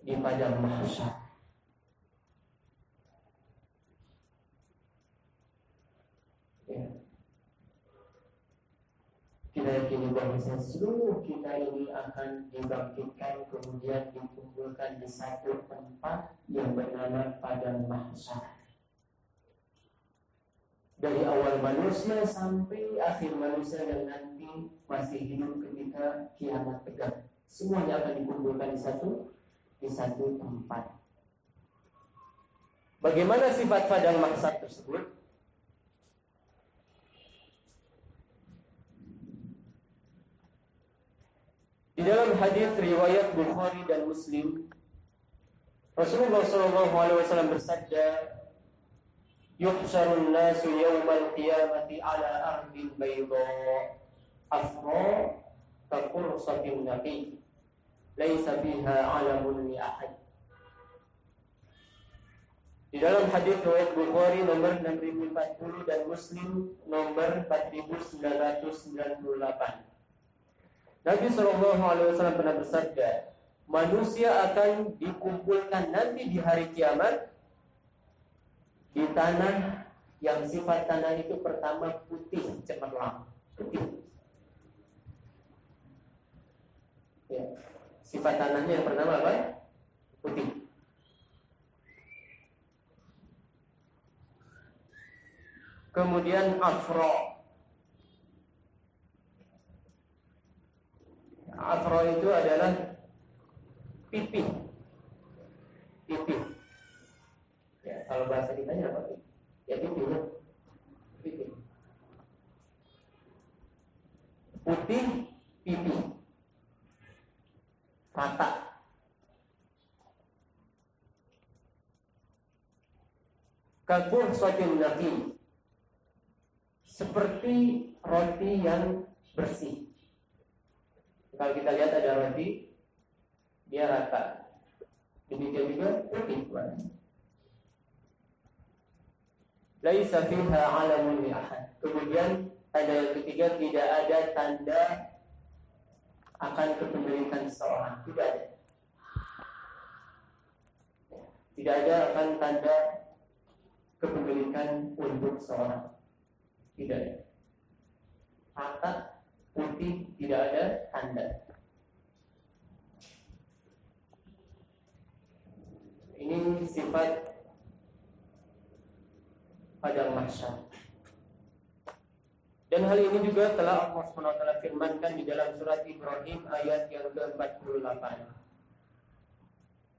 di padang mahsyar. Kita yakini bahwa seluruh kita ini akan dibangkitkan kemudian dikumpulkan di satu tempat yang bernama padang mahsyar. dari awal manusia sampai akhir manusia yang nanti masih hidup ketika kiamat tegak. Semuanya akan dikumpulkan di satu di satu tempat. Bagaimana sifat padang maksat tersebut? Di dalam hadis riwayat Bukhari dan Muslim, Rasulullah SAW bersabda, "Yuhsyarun nasu yawmal qiyamati ala ardin bayda afra kaqursatin naqi laisa fiha alamun li ahad." Di dalam hadis riwayat Bukhari nomor 6040 dan Muslim nomor 4998. Nabi Shallallahu Alaihi Wasallam pernah bersabda, manusia akan dikumpulkan nanti di hari kiamat di tanah yang sifat tanah itu pertama putih cemerlang, putih. Ya. Sifat tanahnya yang pertama apa? Putih. Kemudian afro. Afro itu adalah pipi. Pipi. Ya, kalau bahasa kita apa? Ya pipi ya. Pipi. Putih pipi. Rata. Kabur sotin nabi seperti roti yang bersih. Kalau kita lihat ada roti, dia rata. Demikian juga putih Laisa fiha alamun ahad. Kemudian tanda yang ketiga tidak ada tanda akan kepemilikan seseorang. Tidak ada. Tidak ada akan tanda kepemilikan untuk seorang. Tidak ada. Rata, putih, tidak ada tanda. Ini sifat pada masa. Dan hal ini juga telah Allah SWT firmankan di dalam surat Ibrahim ayat yang ke-48.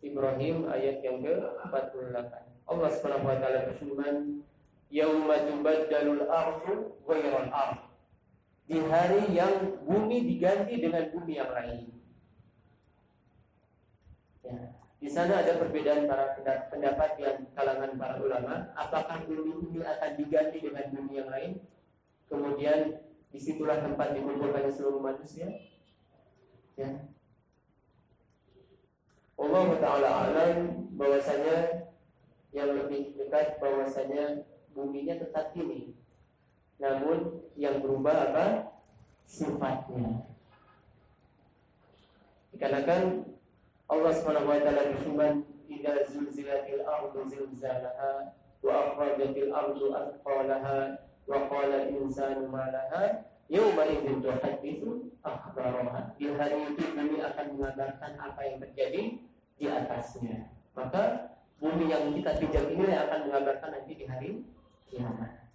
Ibrahim ayat yang ke-48. Allah SWT berfirman, yauma tubaddalul ardu ghairal ard. Di hari yang bumi diganti dengan bumi yang lain. Ya. Di sana ada perbedaan para pendapat yang kalangan para ulama, apakah bumi ini akan diganti dengan bumi yang lain? Kemudian di situlah tempat dikumpulkan seluruh manusia. Ya. Allah Taala alam bahwasanya yang lebih dekat bahwasanya buminya tetap gini. Namun yang berubah apa? Sifatnya. Dikarenakan Allah Subhanahu wa taala berfirman, "Idza zulzilatil ardu zilzalaha wa akhrajatil ardu athqalaha wa qala insanu ma laha yawma idzin tuhadditsu akhbaraha." Di hari itu bumi akan mengabarkan apa yang terjadi di atasnya. Maka bumi yang kita pijak ini akan mengabarkan nanti di hari kiamat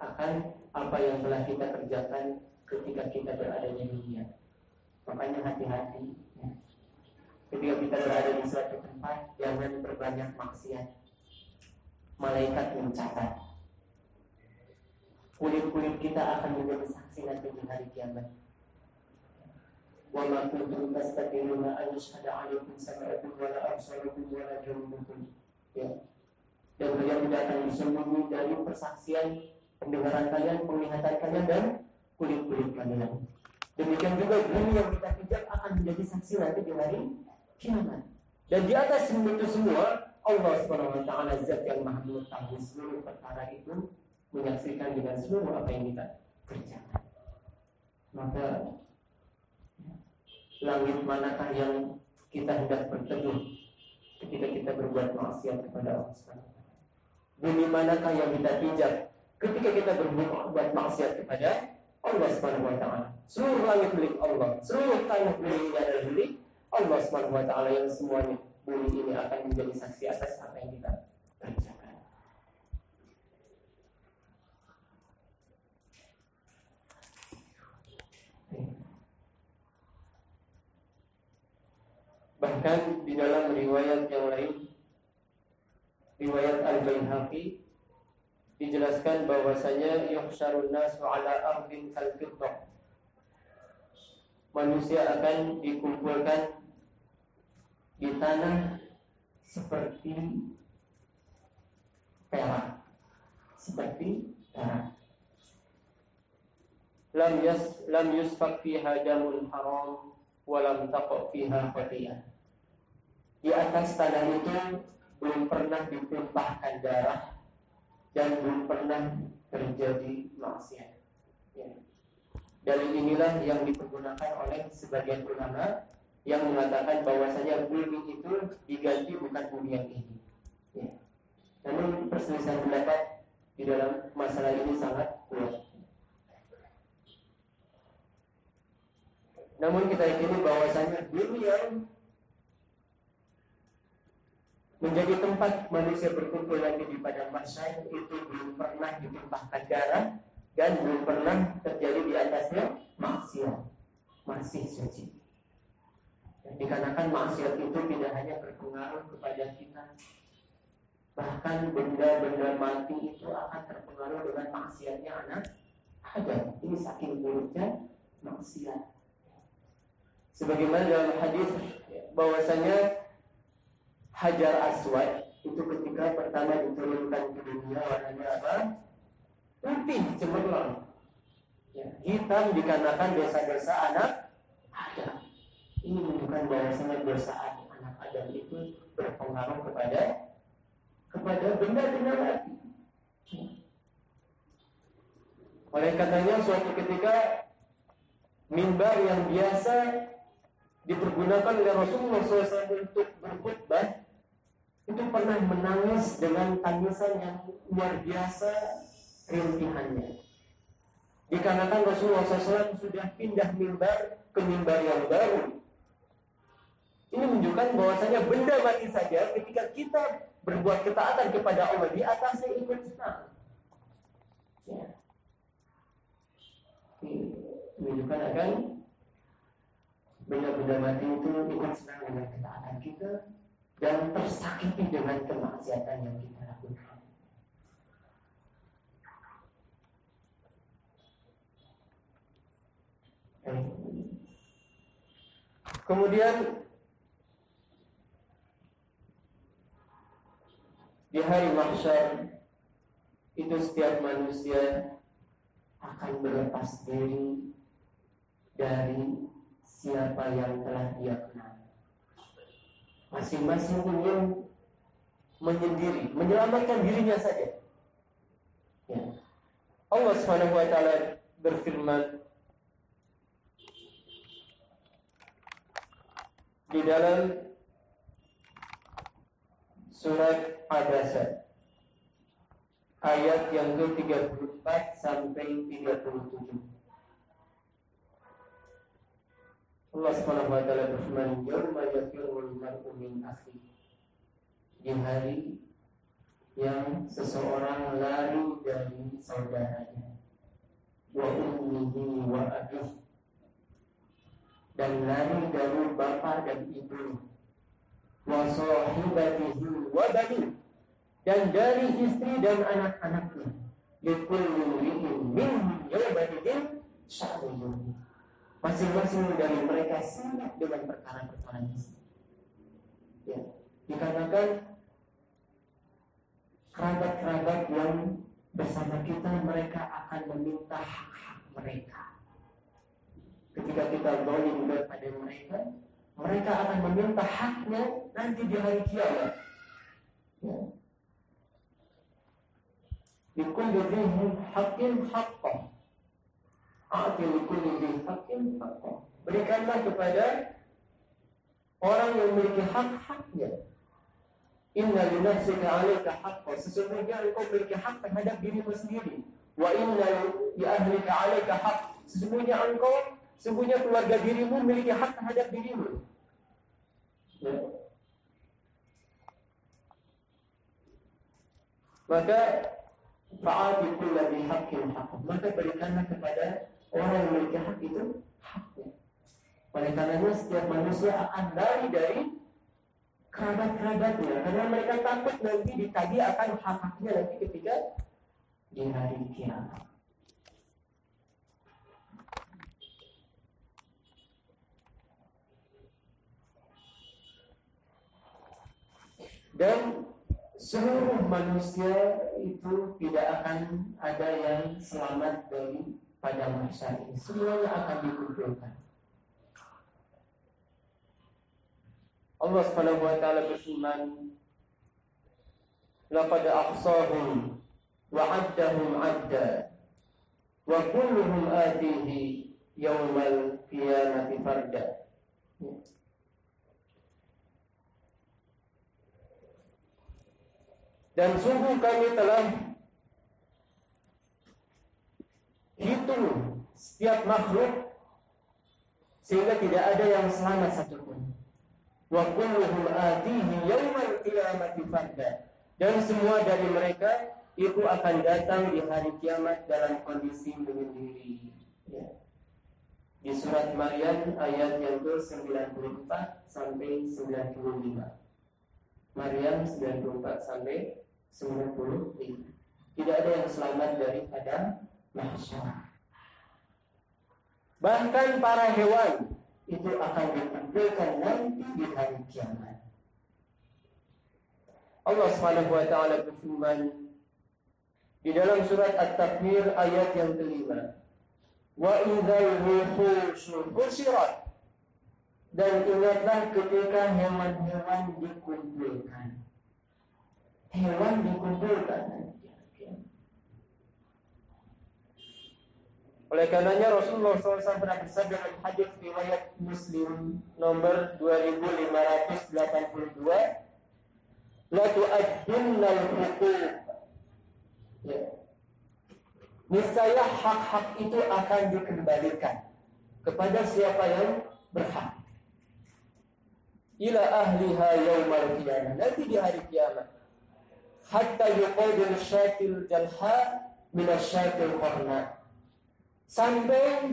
akan apa yang telah kita kerjakan ketika kita berada di dunia. Makanya hati-hati ya. ketika kita berada di suatu tempat jangan berbanyak maksiat. Malaikat mencatat. Kulit-kulit kita akan menjadi saksi nanti di hari kiamat. Tastatiruna an yashhada 'alaikum sam'ukum wa la absarukum wa la juludukum. Ya dan beliau tidak akan disembunyi dari persaksian pendengaran kalian, penglihatan kalian dan kulit-kulit kalian. Demikian juga bumi yang kita pijak akan menjadi saksi nanti di hari kiamat. Dan di atas itu semua Allah Subhanahu wa taala zat yang Maha mengetahui seluruh perkara itu menyaksikan dengan seluruh apa yang kita kerjakan. Maka langit manakah yang kita hendak berteduh ketika kita berbuat maksiat kepada Allah Subhanahu bumi manakah yang kita pijak ketika kita berbuat maksiat kepada Allah Subhanahu wa taala. Seluruh langit milik Allah, seluruh tanah bumi ini adalah milik Allah Subhanahu wa taala yang semuanya bumi ini akan menjadi saksi atas apa yang kita kerjakan. Bahkan di dalam riwayat yang lain, riwayat Al-Baihaqi dijelaskan bahwasanya yuhsyarun nasu ala ardin kal Manusia akan dikumpulkan di tanah seperti perak. Seperti perak lam yas lam yusfak fiha damun haram walam taqa fiha khatiyah. Di atas tanah itu belum pernah ditumpahkan darah dan belum pernah terjadi maksiat. Ya. Dalil inilah yang dipergunakan oleh sebagian ulama yang mengatakan bahwasanya bumi itu diganti bukan bumi yang ini. Ya. Namun perselisihan pendapat di dalam masalah ini sangat kuat. Namun kita yakini bahwasanya bumi yang menjadi tempat manusia berkumpul lagi di padang mahsyar itu belum pernah ditumpahkan darah dan belum pernah terjadi di atasnya maksiat masih suci. Dan dikarenakan maksiat itu tidak hanya berpengaruh kepada kita, bahkan benda-benda mati itu akan terpengaruh dengan maksiatnya anak Adam. Ini saking buruknya maksiat. Sebagaimana dalam hadis bahwasanya Hajar Aswad itu ketika pertama diturunkan ke dunia warnanya apa? Putih cemerlang. Ya, hitam dikarenakan dosa-dosa anak Adam. Ini menunjukkan bahwasanya dosa anak Adam itu berpengaruh kepada kepada benda-benda mati. Oleh katanya suatu ketika mimbar yang biasa dipergunakan oleh Rasulullah SAW untuk berkhutbah itu pernah menangis dengan tangisan yang luar biasa rintihannya. Dikarenakan Rasulullah SAW sudah pindah mimbar ke mimbar yang baru. Ini menunjukkan bahwasanya benda mati saja ketika kita berbuat ketaatan kepada Allah di atasnya ikut senang. Ya. Ini menunjukkan akan benda-benda mati itu ikut senang dengan ketaatan kita dan tersakiti dengan kemaksiatan yang kita lakukan. Kemudian di hari mahsyar itu setiap manusia akan berlepas diri dari siapa yang telah dia kenal. Masing-masing ingin menyendiri, menyelamatkan dirinya saja. Ya. Allah Subhanahu wa taala berfirman di dalam surat Abasa ayat yang ke-34 sampai 37. Allah Subhanahu wa taala berfirman, "Yauma yafirrul mar'u min akhi." Di hari yang seseorang lari dari saudaranya wa ummihi wa abih dan lari dari bapak dan ibu wa sahibatihi wa bani dan dari istri dan anak-anaknya likulli minhum yawma idzin sya'nun Masing-masing dari mereka sibuk dengan perkara-perkara ini. Ya, dikarenakan kerabat-kerabat yang bersama kita mereka akan meminta hak-hak mereka. Ketika kita zalim kepada mereka, mereka akan meminta haknya nanti di hari kiamat. Ya. Dhihim hakim haqqah Berikanlah kepada orang yang memiliki hak-haknya. Inna li nafsika 'alaika haqqan. Sesungguhnya engkau memiliki hak terhadap dirimu sendiri. Wa inna li ahlika 'alaika hak. Sesungguhnya engkau, sesungguhnya keluarga dirimu memiliki hak terhadap dirimu. Ya. Maka fa'ati kulli haqqin haqq. Maka berikanlah kepada Orang yang memiliki hak itu haknya. Oleh karenanya setiap manusia akan lari dari kerabat-kerabatnya karena mereka takut nanti ditagih akan hak-haknya nanti ketika di hari kiamat. Dan seluruh manusia itu tidak akan ada yang selamat dari pada masa ini. Semuanya akan dikumpulkan. Allah Subhanahu wa taala berfirman, "Laqad ahsahum wa 'addahum 'adda wa kulluhum atihi yaumal qiyamati farda." Dan sungguh kami telah hitung setiap makhluk sehingga tidak ada yang selamat satupun. Wa kulluhum atihi yaumal qiyamati farda. Dan semua dari mereka itu akan datang di hari kiamat dalam kondisi menyendiri. Ya. Di surat Maryam ayat yang ke-94 sampai 95. Maryam 94 sampai 95. Tidak ada yang selamat daripada mahsyar. Bahkan para hewan itu akan ditampilkan nanti di hari kiamat. Allah Subhanahu wa taala berfirman di dalam surat At-Takmir ayat yang kelima. Wa idzal wuhushu husirat dan ingatlah ketika hewan-hewan dikumpulkan hewan dikumpulkan. Oleh karenanya Rasulullah SAW pernah bersabda dalam hadis riwayat Muslim nomor 2582, "La tu'addunnal huquq." Ya. Niscaya hak-hak itu akan dikembalikan kepada siapa yang berhak. Ila ahliha yaumal qiyamah. Nanti di hari kiamat hatta yuqadil syatil jalha minasyatil qarna sampai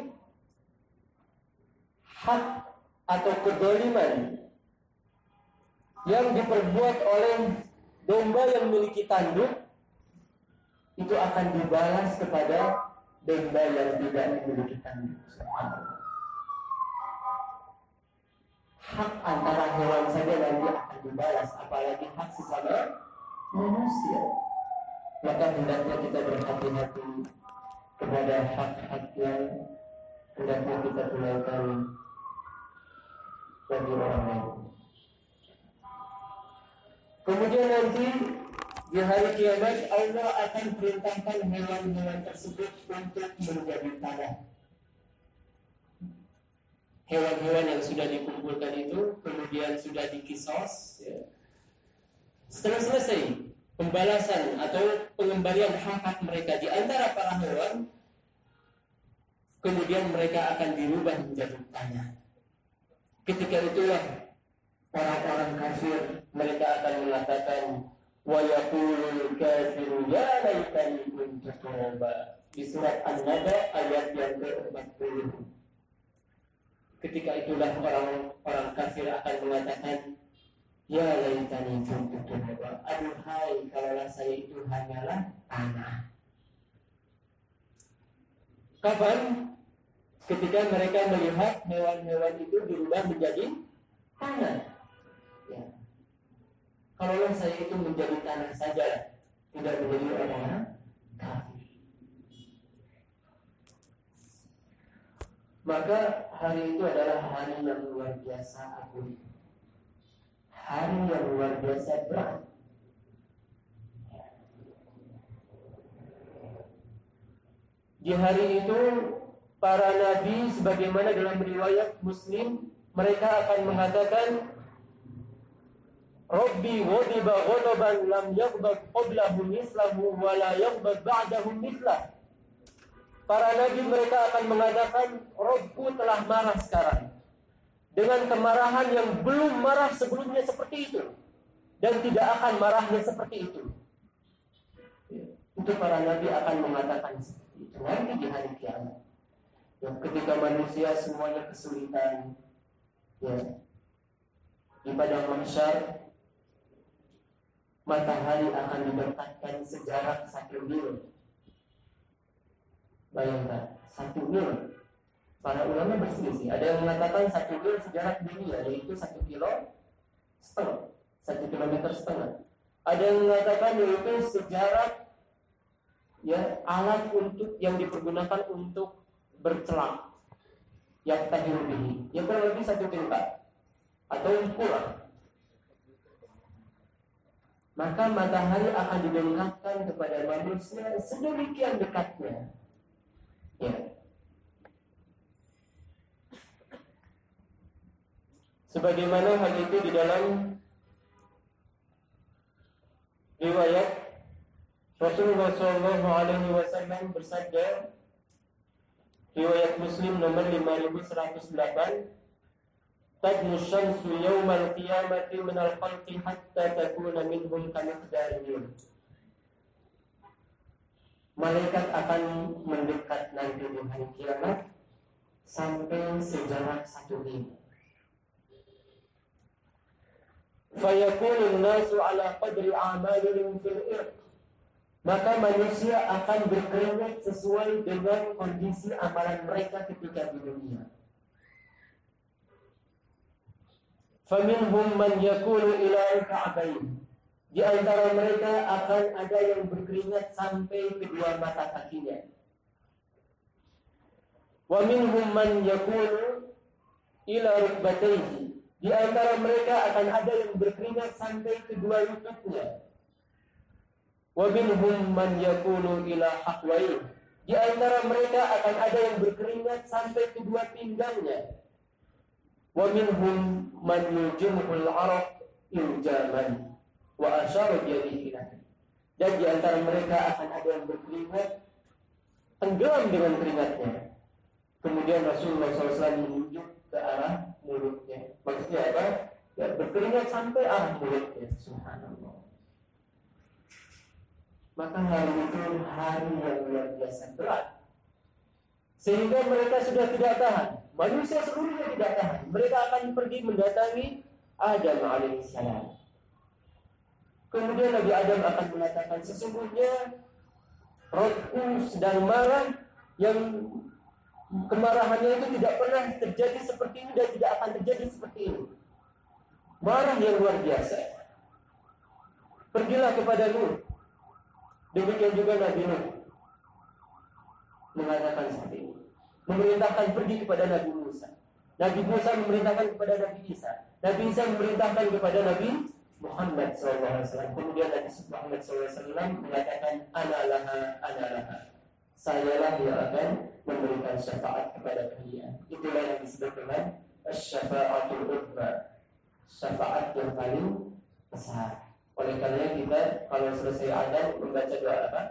hak atau kedoliman yang diperbuat oleh domba yang memiliki tanduk itu akan dibalas kepada domba yang tidak memiliki tanduk. Hak antara hewan saja nanti akan dibalas, apalagi hak sesama manusia maka hendaknya kita berhati-hati kepada hak-hak yang hendaknya kita tunaikan bagi orang lain. Kemudian nanti di hari kiamat Allah akan perintahkan hewan-hewan tersebut untuk menjadi tanah. Hewan-hewan yang sudah dikumpulkan itu kemudian sudah dikisos, ya, setelah selesai pembalasan atau pengembalian hak-hak mereka di antara para hewan, kemudian mereka akan dirubah menjadi tanah. Ketika itulah orang-orang kafir mereka akan mengatakan wa yaqulul kafiru ya laitani kuntu turaba di surat An-Naba ayat yang ke-40. Ketika itulah orang-orang kafir akan mengatakan Ya laitani kuntu turaba. Aduhai kalau saya itu hanyalah tanah. Kapan? Ketika mereka melihat hewan-hewan itu berubah menjadi tanah. Ya. Kalau saya itu menjadi tanah saja, tidak menjadi orang kafir. Maka hari itu adalah hari yang luar biasa agung hari yang luar biasa berat. Di hari itu para nabi sebagaimana dalam riwayat Muslim mereka akan mengatakan Rabbi ghadiba ghadaban lam yaghdab qablahu mislahu wa la yaghdab ba'dahu mislah. Para nabi mereka akan mengatakan Robku telah marah sekarang dengan kemarahan yang belum marah sebelumnya seperti itu dan tidak akan marahnya seperti itu. Itu para nabi akan mengatakan itu nanti di hari kiamat. Yang ketika manusia semuanya kesulitan, ya, di padang mahsyar matahari akan didekatkan sejarak satu mil. Bayangkan, satu mil. Para ulama berselisih. Ada yang mengatakan satu mil sejarak dunia, yaitu satu kilo setengah, satu kilometer setengah. Ada yang mengatakan yaitu sejarak ya alat untuk yang dipergunakan untuk bercelang yang tahiru bihi yang kurang lebih satu tingkat. Atau yang kurang. Maka matahari akan didekatkan kepada manusia sedemikian dekatnya. Ya sebagaimana hal itu di dalam riwayat Rasulullah Shallallahu Alaihi Wasallam bersabda riwayat Muslim nomor 5108 Tadnu syamsu yawmal qiyamati minal khalqi hatta takuna minhum kamiqdarin Malaikat akan mendekat nanti di hari kiamat sampai sejarah satu minggu. Fayaqulun nasu ala qadri amalihim fil irq. Maka manusia akan berkeringat sesuai dengan kondisi amalan mereka ketika di dunia. Faminhum man yakulu ila al-ka'bain. Di antara mereka akan ada yang berkeringat sampai kedua mata kakinya. Wa minhum man yakulu ila rukbatayhi. Di antara mereka akan ada yang berkeringat sampai kedua lututnya. Wa minhum man yakunu ila. Di antara mereka akan ada yang berkeringat sampai kedua pinggangnya. Wa minhum man yujmuhul araq iljaman wa biyadihi Dan di antara mereka akan ada yang berkeringat tenggelam dengan keringatnya. Kemudian Rasulullah SAW menunjuk ke arah mulutnya. Maksudnya apa? Ya, berkeringat sampai arah mulutnya. Subhanallah. Maka hari itu hari yang luar biasa berat. Sehingga mereka sudah tidak tahan. Manusia seluruhnya tidak tahan. Mereka akan pergi mendatangi Adam alaihissalam. Kemudian Nabi Adam akan mengatakan sesungguhnya rohku sedang marah yang kemarahannya itu tidak pernah terjadi seperti ini dan tidak akan terjadi seperti ini. Marah yang luar biasa. Pergilah kepada Nuh. Demikian juga Nabi Nuh mengatakan seperti ini. Memerintahkan pergi kepada Nabi Musa. Nabi Musa memerintahkan kepada Nabi Isa. Nabi Isa memerintahkan kepada Nabi Muhammad SAW. Kemudian Nabi Muhammad SAW mengatakan, Analaha, analaha sayalah yang akan memberikan syafaat kepada kalian. Itulah yang disebut dengan syafaatul udma. Syafaat yang paling besar. Oleh karena kita kalau selesai adhan membaca doa apa?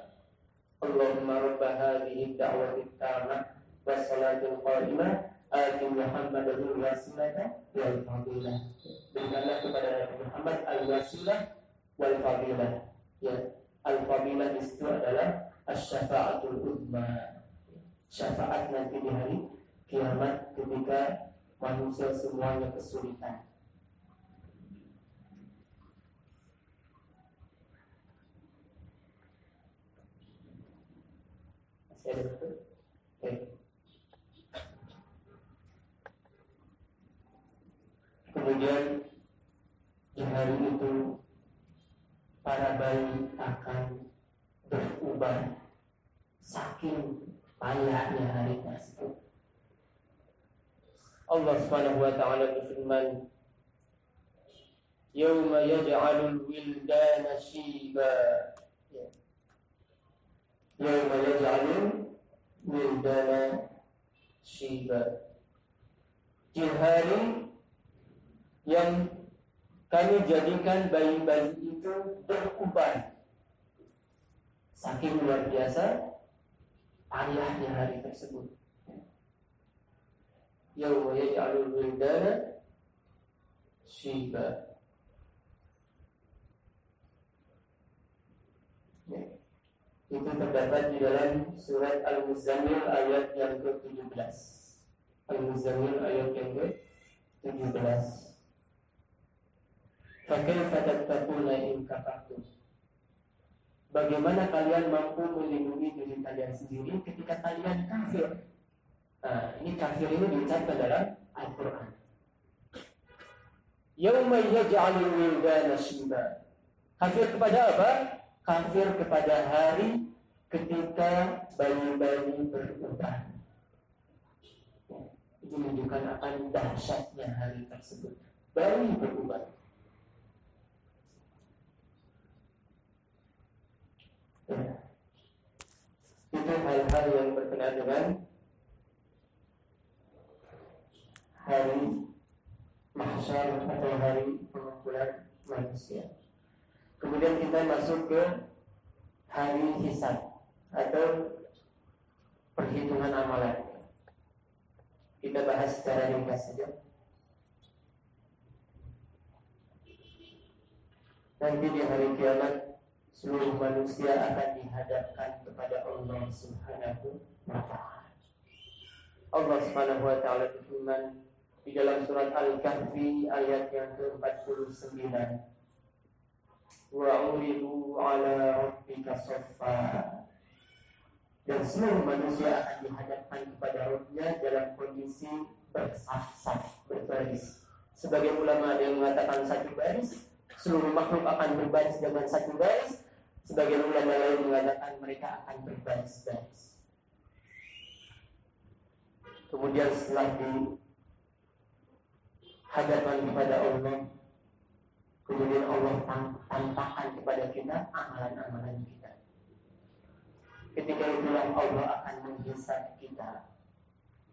Allahumma rabba hadhihi da'wati tamah wa salatul qa'imah ati Muhammadul wasilata wal fadilah. Berikanlah kepada Nabi Muhammad al-wasilah wal fadilah. Ya, al-fadilah itu adalah asyafaatul udma syafaat nanti di hari kiamat ketika manusia semuanya kesulitan. Kemudian di hari itu para bayi akan berubah saking payahnya hari tersebut. Allah Subhanahu wa taala berfirman, "Yauma yaj'alul wildana shiba." Ya. Yauma yaj'alul wildana shiba. Di hari yang kami jadikan bayi-bayi itu beruban Saking luar biasa ayahnya hari tersebut. Yauma yaj'alul wildana shiba. Ya. Itu terdapat di dalam surat Al-Muzammil ayat yang ke-17. Al-Muzammil ayat yang ke-17. fakaifa tattaquna in kafartum Bagaimana kalian mampu melindungi diri kalian sendiri ketika kalian kafir? Nah, ini kafir ini diucapkan dalam Al-Quran. Yawma yaj'alul wildana shiba. Kafir kepada apa? Kafir kepada hari ketika bayi-bayi beruban. Itu menunjukkan akan dahsyatnya hari tersebut. Bayi beruban. Ya. Itu hal-hal yang berkenaan dengan hari mahsyar atau hari pengumpulan manusia. Kemudian kita masuk ke hari hisab atau perhitungan amalan. Kita bahas secara ringkas saja. Nanti di hari kiamat seluruh manusia akan dihadapkan kepada Allah Subhanahu wa taala. Allah Subhanahu wa taala berfirman di dalam surat Al-Kahfi ayat yang ke-49. Wa uridu ala rabbika saffa. Dan seluruh manusia akan dihadapkan kepada Rabbnya dalam kondisi bersaf-saf, berbaris. Sebagai ulama ada yang mengatakan satu baris, seluruh makhluk akan berbaris dengan satu baris, Sebagian ulama lain mengatakan mereka akan berbaris-baris. Kemudian setelah di hadapan kepada Allah, kemudian Allah tampakkan kepada kita amalan-amalan kita. Ketika itulah Allah akan menghisap kita,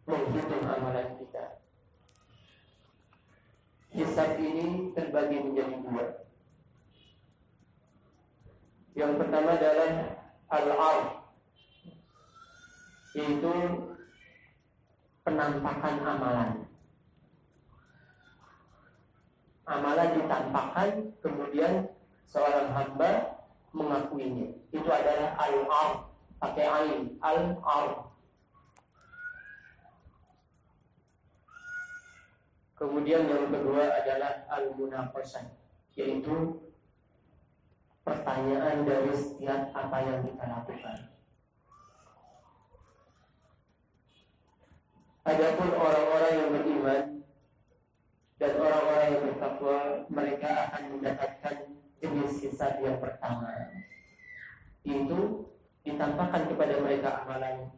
menghitung amalan kita. Hisab ini terbagi menjadi dua. Yang pertama adalah al-ard yaitu penampakan amalan. Amalan ditampakkan kemudian seorang hamba mengakuinya. Itu adalah al-ard pakai ain, al-ard. Kemudian yang kedua adalah al-munaqasyah yaitu pertanyaan dari setiap apa yang kita lakukan. Adapun orang-orang yang beriman dan orang-orang yang bertakwa, mereka akan mendapatkan jenis hisab yang pertama, yaitu ditampakkan kepada mereka amalan.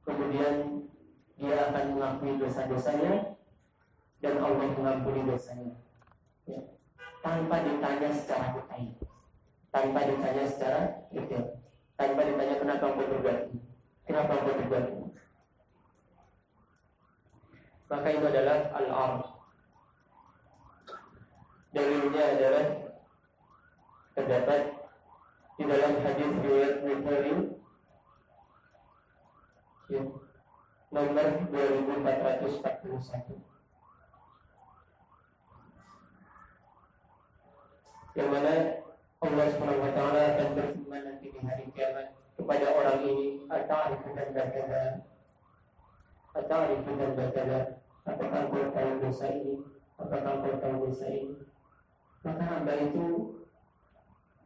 Kemudian dia akan mengakui dosa-dosanya dan Allah mengampuni dosanya. Ya. Tanpa ditanya secara detail tanpa ditanya secara detail. Tanpa ditanya kenapa engkau berbuat kenapa engkau berbuat maka itu adalah al-ar dalilnya adalah terdapat di dalam hadis riwayat Bukhari ya, nomor 2441 yang mana Allah Subhanahu wa taala akan berfirman nanti di hari kiamat kepada orang ini ata'rifu dan bakada ata'rifu dan bakada apakah kau tahu dosa ini? Apakah kau tahu dosa ini? Maka hamba itu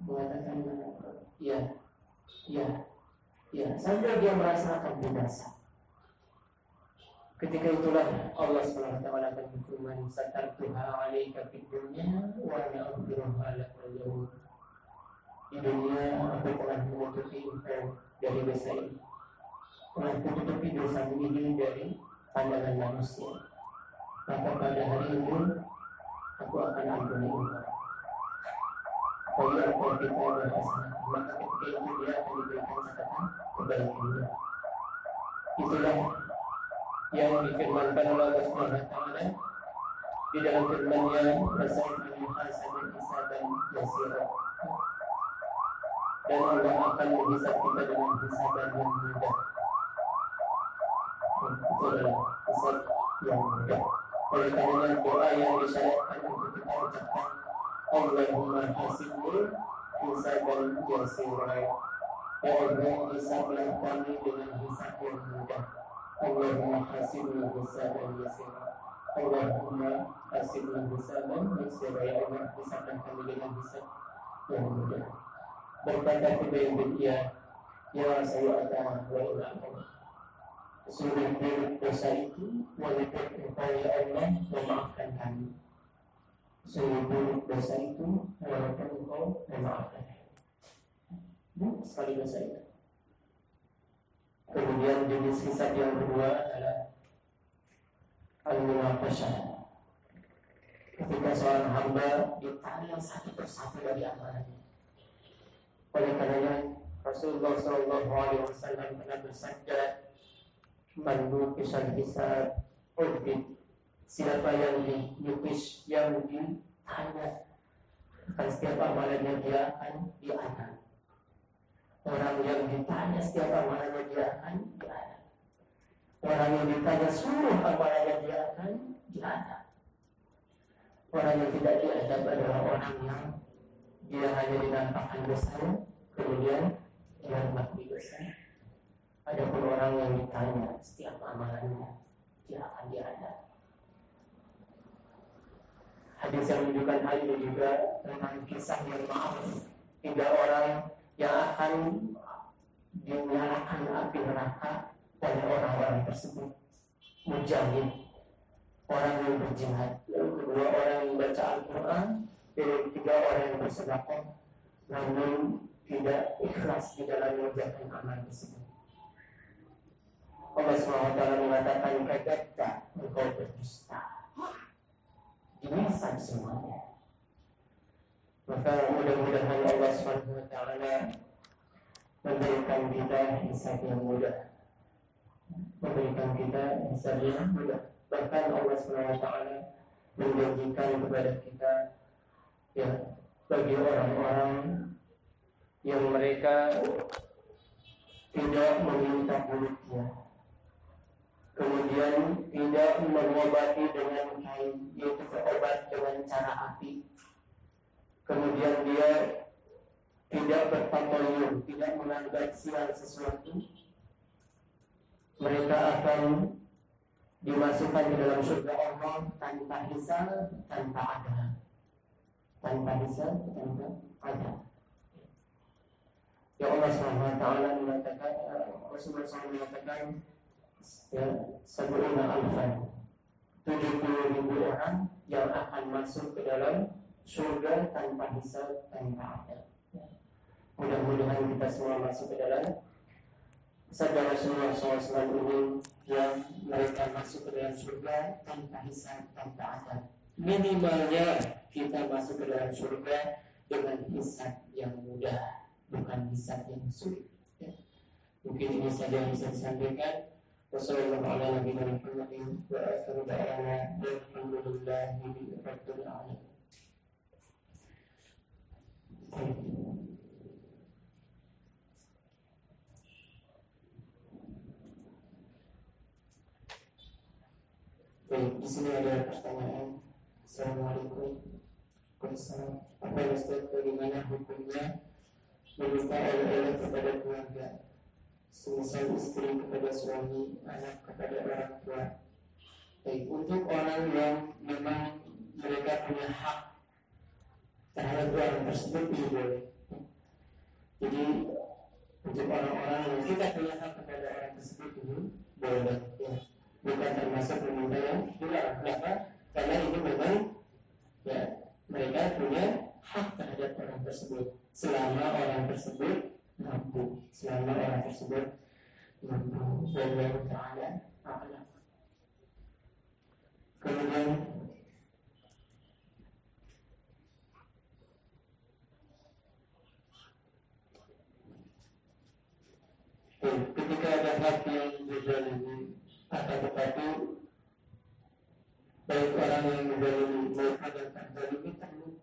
mengatakan ya ya ya. Sampai dia merasakan binasa. Ketika itulah Allah SWT akan berfirman Satartuha alaika fid dunya wa na'udhiruha laka di dunia aku telah menutupi engkau dari dosa ini. Telah menutupi dosa ini dari pandangan manusia. Maka pada hari ini aku akan ampuni engkau. Bagi engkau kita berhasil. Maka ketika itu dia akan diberikan catatan kebaikannya Itulah yang difirmankan oleh Allah Subhanahu taala. Di dalam firman-Nya Rasul Muhammad SAW yasira dan Allah akan kita dengan hisaban yang mudah. Itu adalah yang mudah. Oleh karena doa yang disyariatkan untuk kita ucapkan Allahumma hasibni hisaban yasira. Ya Allah, hisablah kami dengan hisab yang mudah. Allahumma hasibni hisaban yasira. Allahumma kasihlah hisab dan supaya Allah kami dengan hisab yang mudah. Berkata kepada dia, Ya saya akan. Sungguh buruk dosa itu, walaupun engkau ya Allah memaafkan kami. Buruk dosa itu, walaupun engkau memaafkan kami. Buruk sekali dosa itu. Kemudian jenis hisab yang kedua adalah al-munaqasyah. Ketika seorang hamba ditanya satu persatu dari amalnya. Oleh karenanya Rasulullah Shallallahu Alaihi Wasallam pernah bersabda, "Mandu kisah hisab urbit." Siapa yang dilukis, yang ditanya akan setiap amalannya dia akan diangkat. Orang yang ditanya setiap amalannya dia akan diangkat. Orang yang ditanya seluruh amalannya dia akan diangkat. Orang yang tidak diadab adalah orang yang dia hanya dinampakkan dosa, kemudian dia mengakui dosa. Adapun orang yang ditanya setiap amalannya, dia akan diadab. Hadis yang menunjukkan hal ini juga tentang kisah yang maaf tiga orang yang akan dinyalakan api neraka oleh orang-orang tersebut. Mujahid, orang yang berjihad, yang kedua orang yang baca Al-Quran, dan tiga orang yang bersedekah, namun tidak ikhlas di dalam mengerjakan amal tersebut. Allah SWT mengatakan kata engkau berdusta. Dihisab semuanya. Maka mudah-mudahan Allah SWT memberikan kita hisab yang mudah. Memberikan kita hisab yang mudah. Bahkan Allah SWT menjanjikan kepada kita ya bagi orang-orang yang mereka tidak meminta mulutnya kemudian tidak mengobati dengan kain yaitu berobat dengan cara api. Kemudian dia tidak bertamayun tidak menganggap sial sesuatu. Mereka akan dimasukkan ke dalam surga Allah tanpa hisab, tanpa ada, tanpa hisab, tanpa ada. Ya Allah SWT mengatakan, Rasulullah SAW mengatakan, ya, sebelumnya alfan, 70 ribu orang yang akan masuk ke dalam surga tanpa hisab, tanpa ada. Mudah-mudahan kita semua masuk ke dalam sabda Rasulullah SAW ini yang mereka masuk ke dalam surga tanpa hisab, tanpa adab. Minimalnya kita masuk ke dalam surga dengan hisab yang mudah, bukan hisab yang sulit. Ya. Mungkin ini saja yang bisa disampaikan. Wassalamualaikum warahmatullahi wabarakatuh. Baik, di sini ada pertanyaan. Assalamualaikum. Waalaikumsalam. Apa Ustaz bagaimana hukumnya meminta oleh-oleh kepada keluarga, semisal istri kepada suami, anak kepada orang tua. Baik, untuk orang yang memang mereka punya hak terhadap orang tersebut ini boleh. Jadi untuk orang-orang yang kita punya hak kepada orang tersebut ini boleh. Ya bukan termasuk meminta yang dilarang. Karena ini memang mereka punya hak terhadap orang tersebut selama orang tersebut mampu, selama orang tersebut mampu. Wallahu taala a'lam. Kemudian ketika ada hak yang ini akan tetapi baik orang yang mendalimi mereka dan tak mendalimi terlupa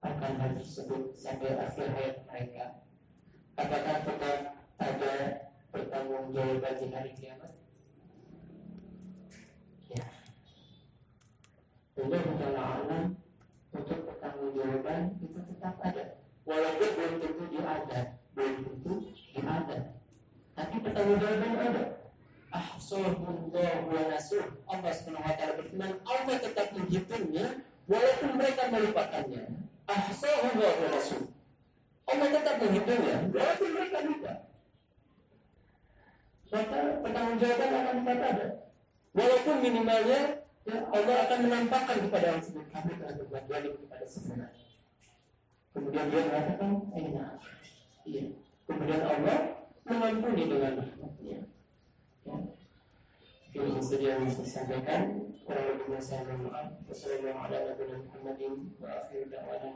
akan hal tersebut sampai akhir hayat mereka. Apakah tetap ada pertanggung jawaban di hari kiamat? Ya. Allah Taala alam untuk pertanggung jawaban itu tetap ada. Walaupun belum tentu diadab, belum tentu diadab. Tapi pertanggung jawaban ada ahsahullah wa nasuh Allah taala berfirman Allah tetap menghitungnya walaupun mereka melupakannya. Ahsahu wa rasul. Allah tetap menghitungnya walaupun mereka lupa. Maka pertanggungjawaban akan tetap ada. Walaupun minimalnya ya, Allah akan menampakkan kepada yang sebut kami telah berbuat zalim kepada sebenarnya. Kemudian dia mengatakan, enak. Iya. Kemudian Allah mengampuni dengan rahmatnya. Ya. Ini saja yang saya sampaikan. Kurang lebihnya saya mohon maaf. Wassalamualaikum warahmatullahi wabarakatuh. Wa akhiru da'wana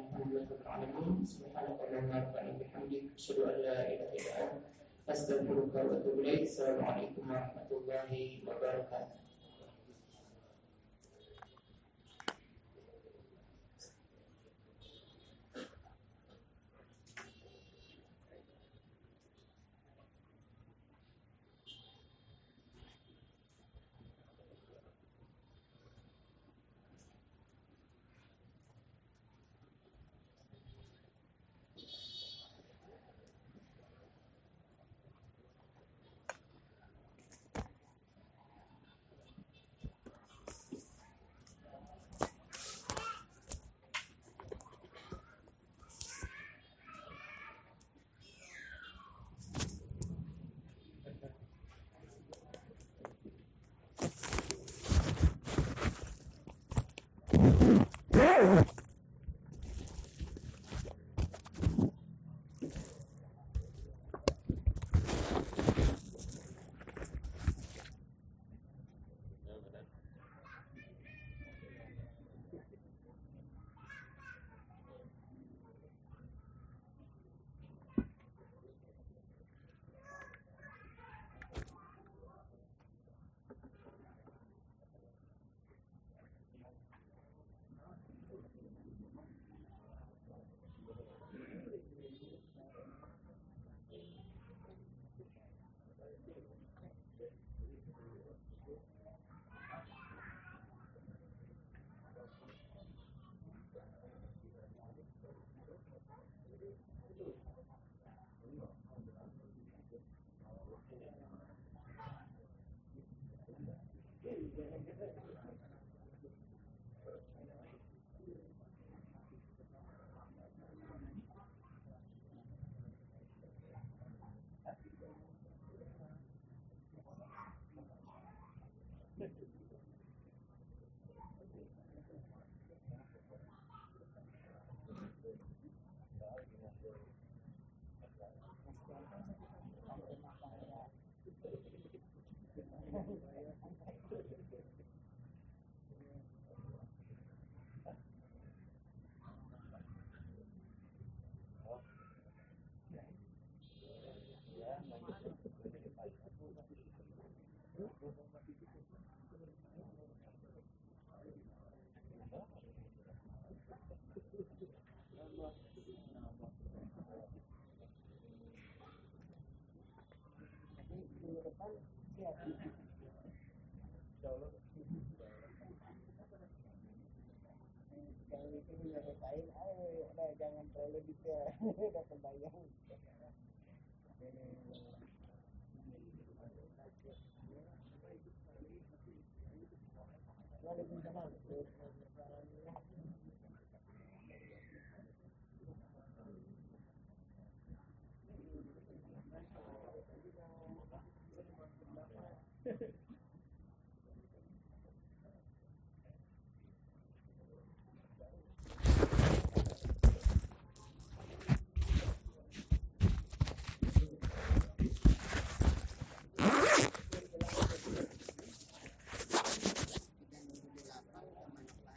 detail udah kebayang.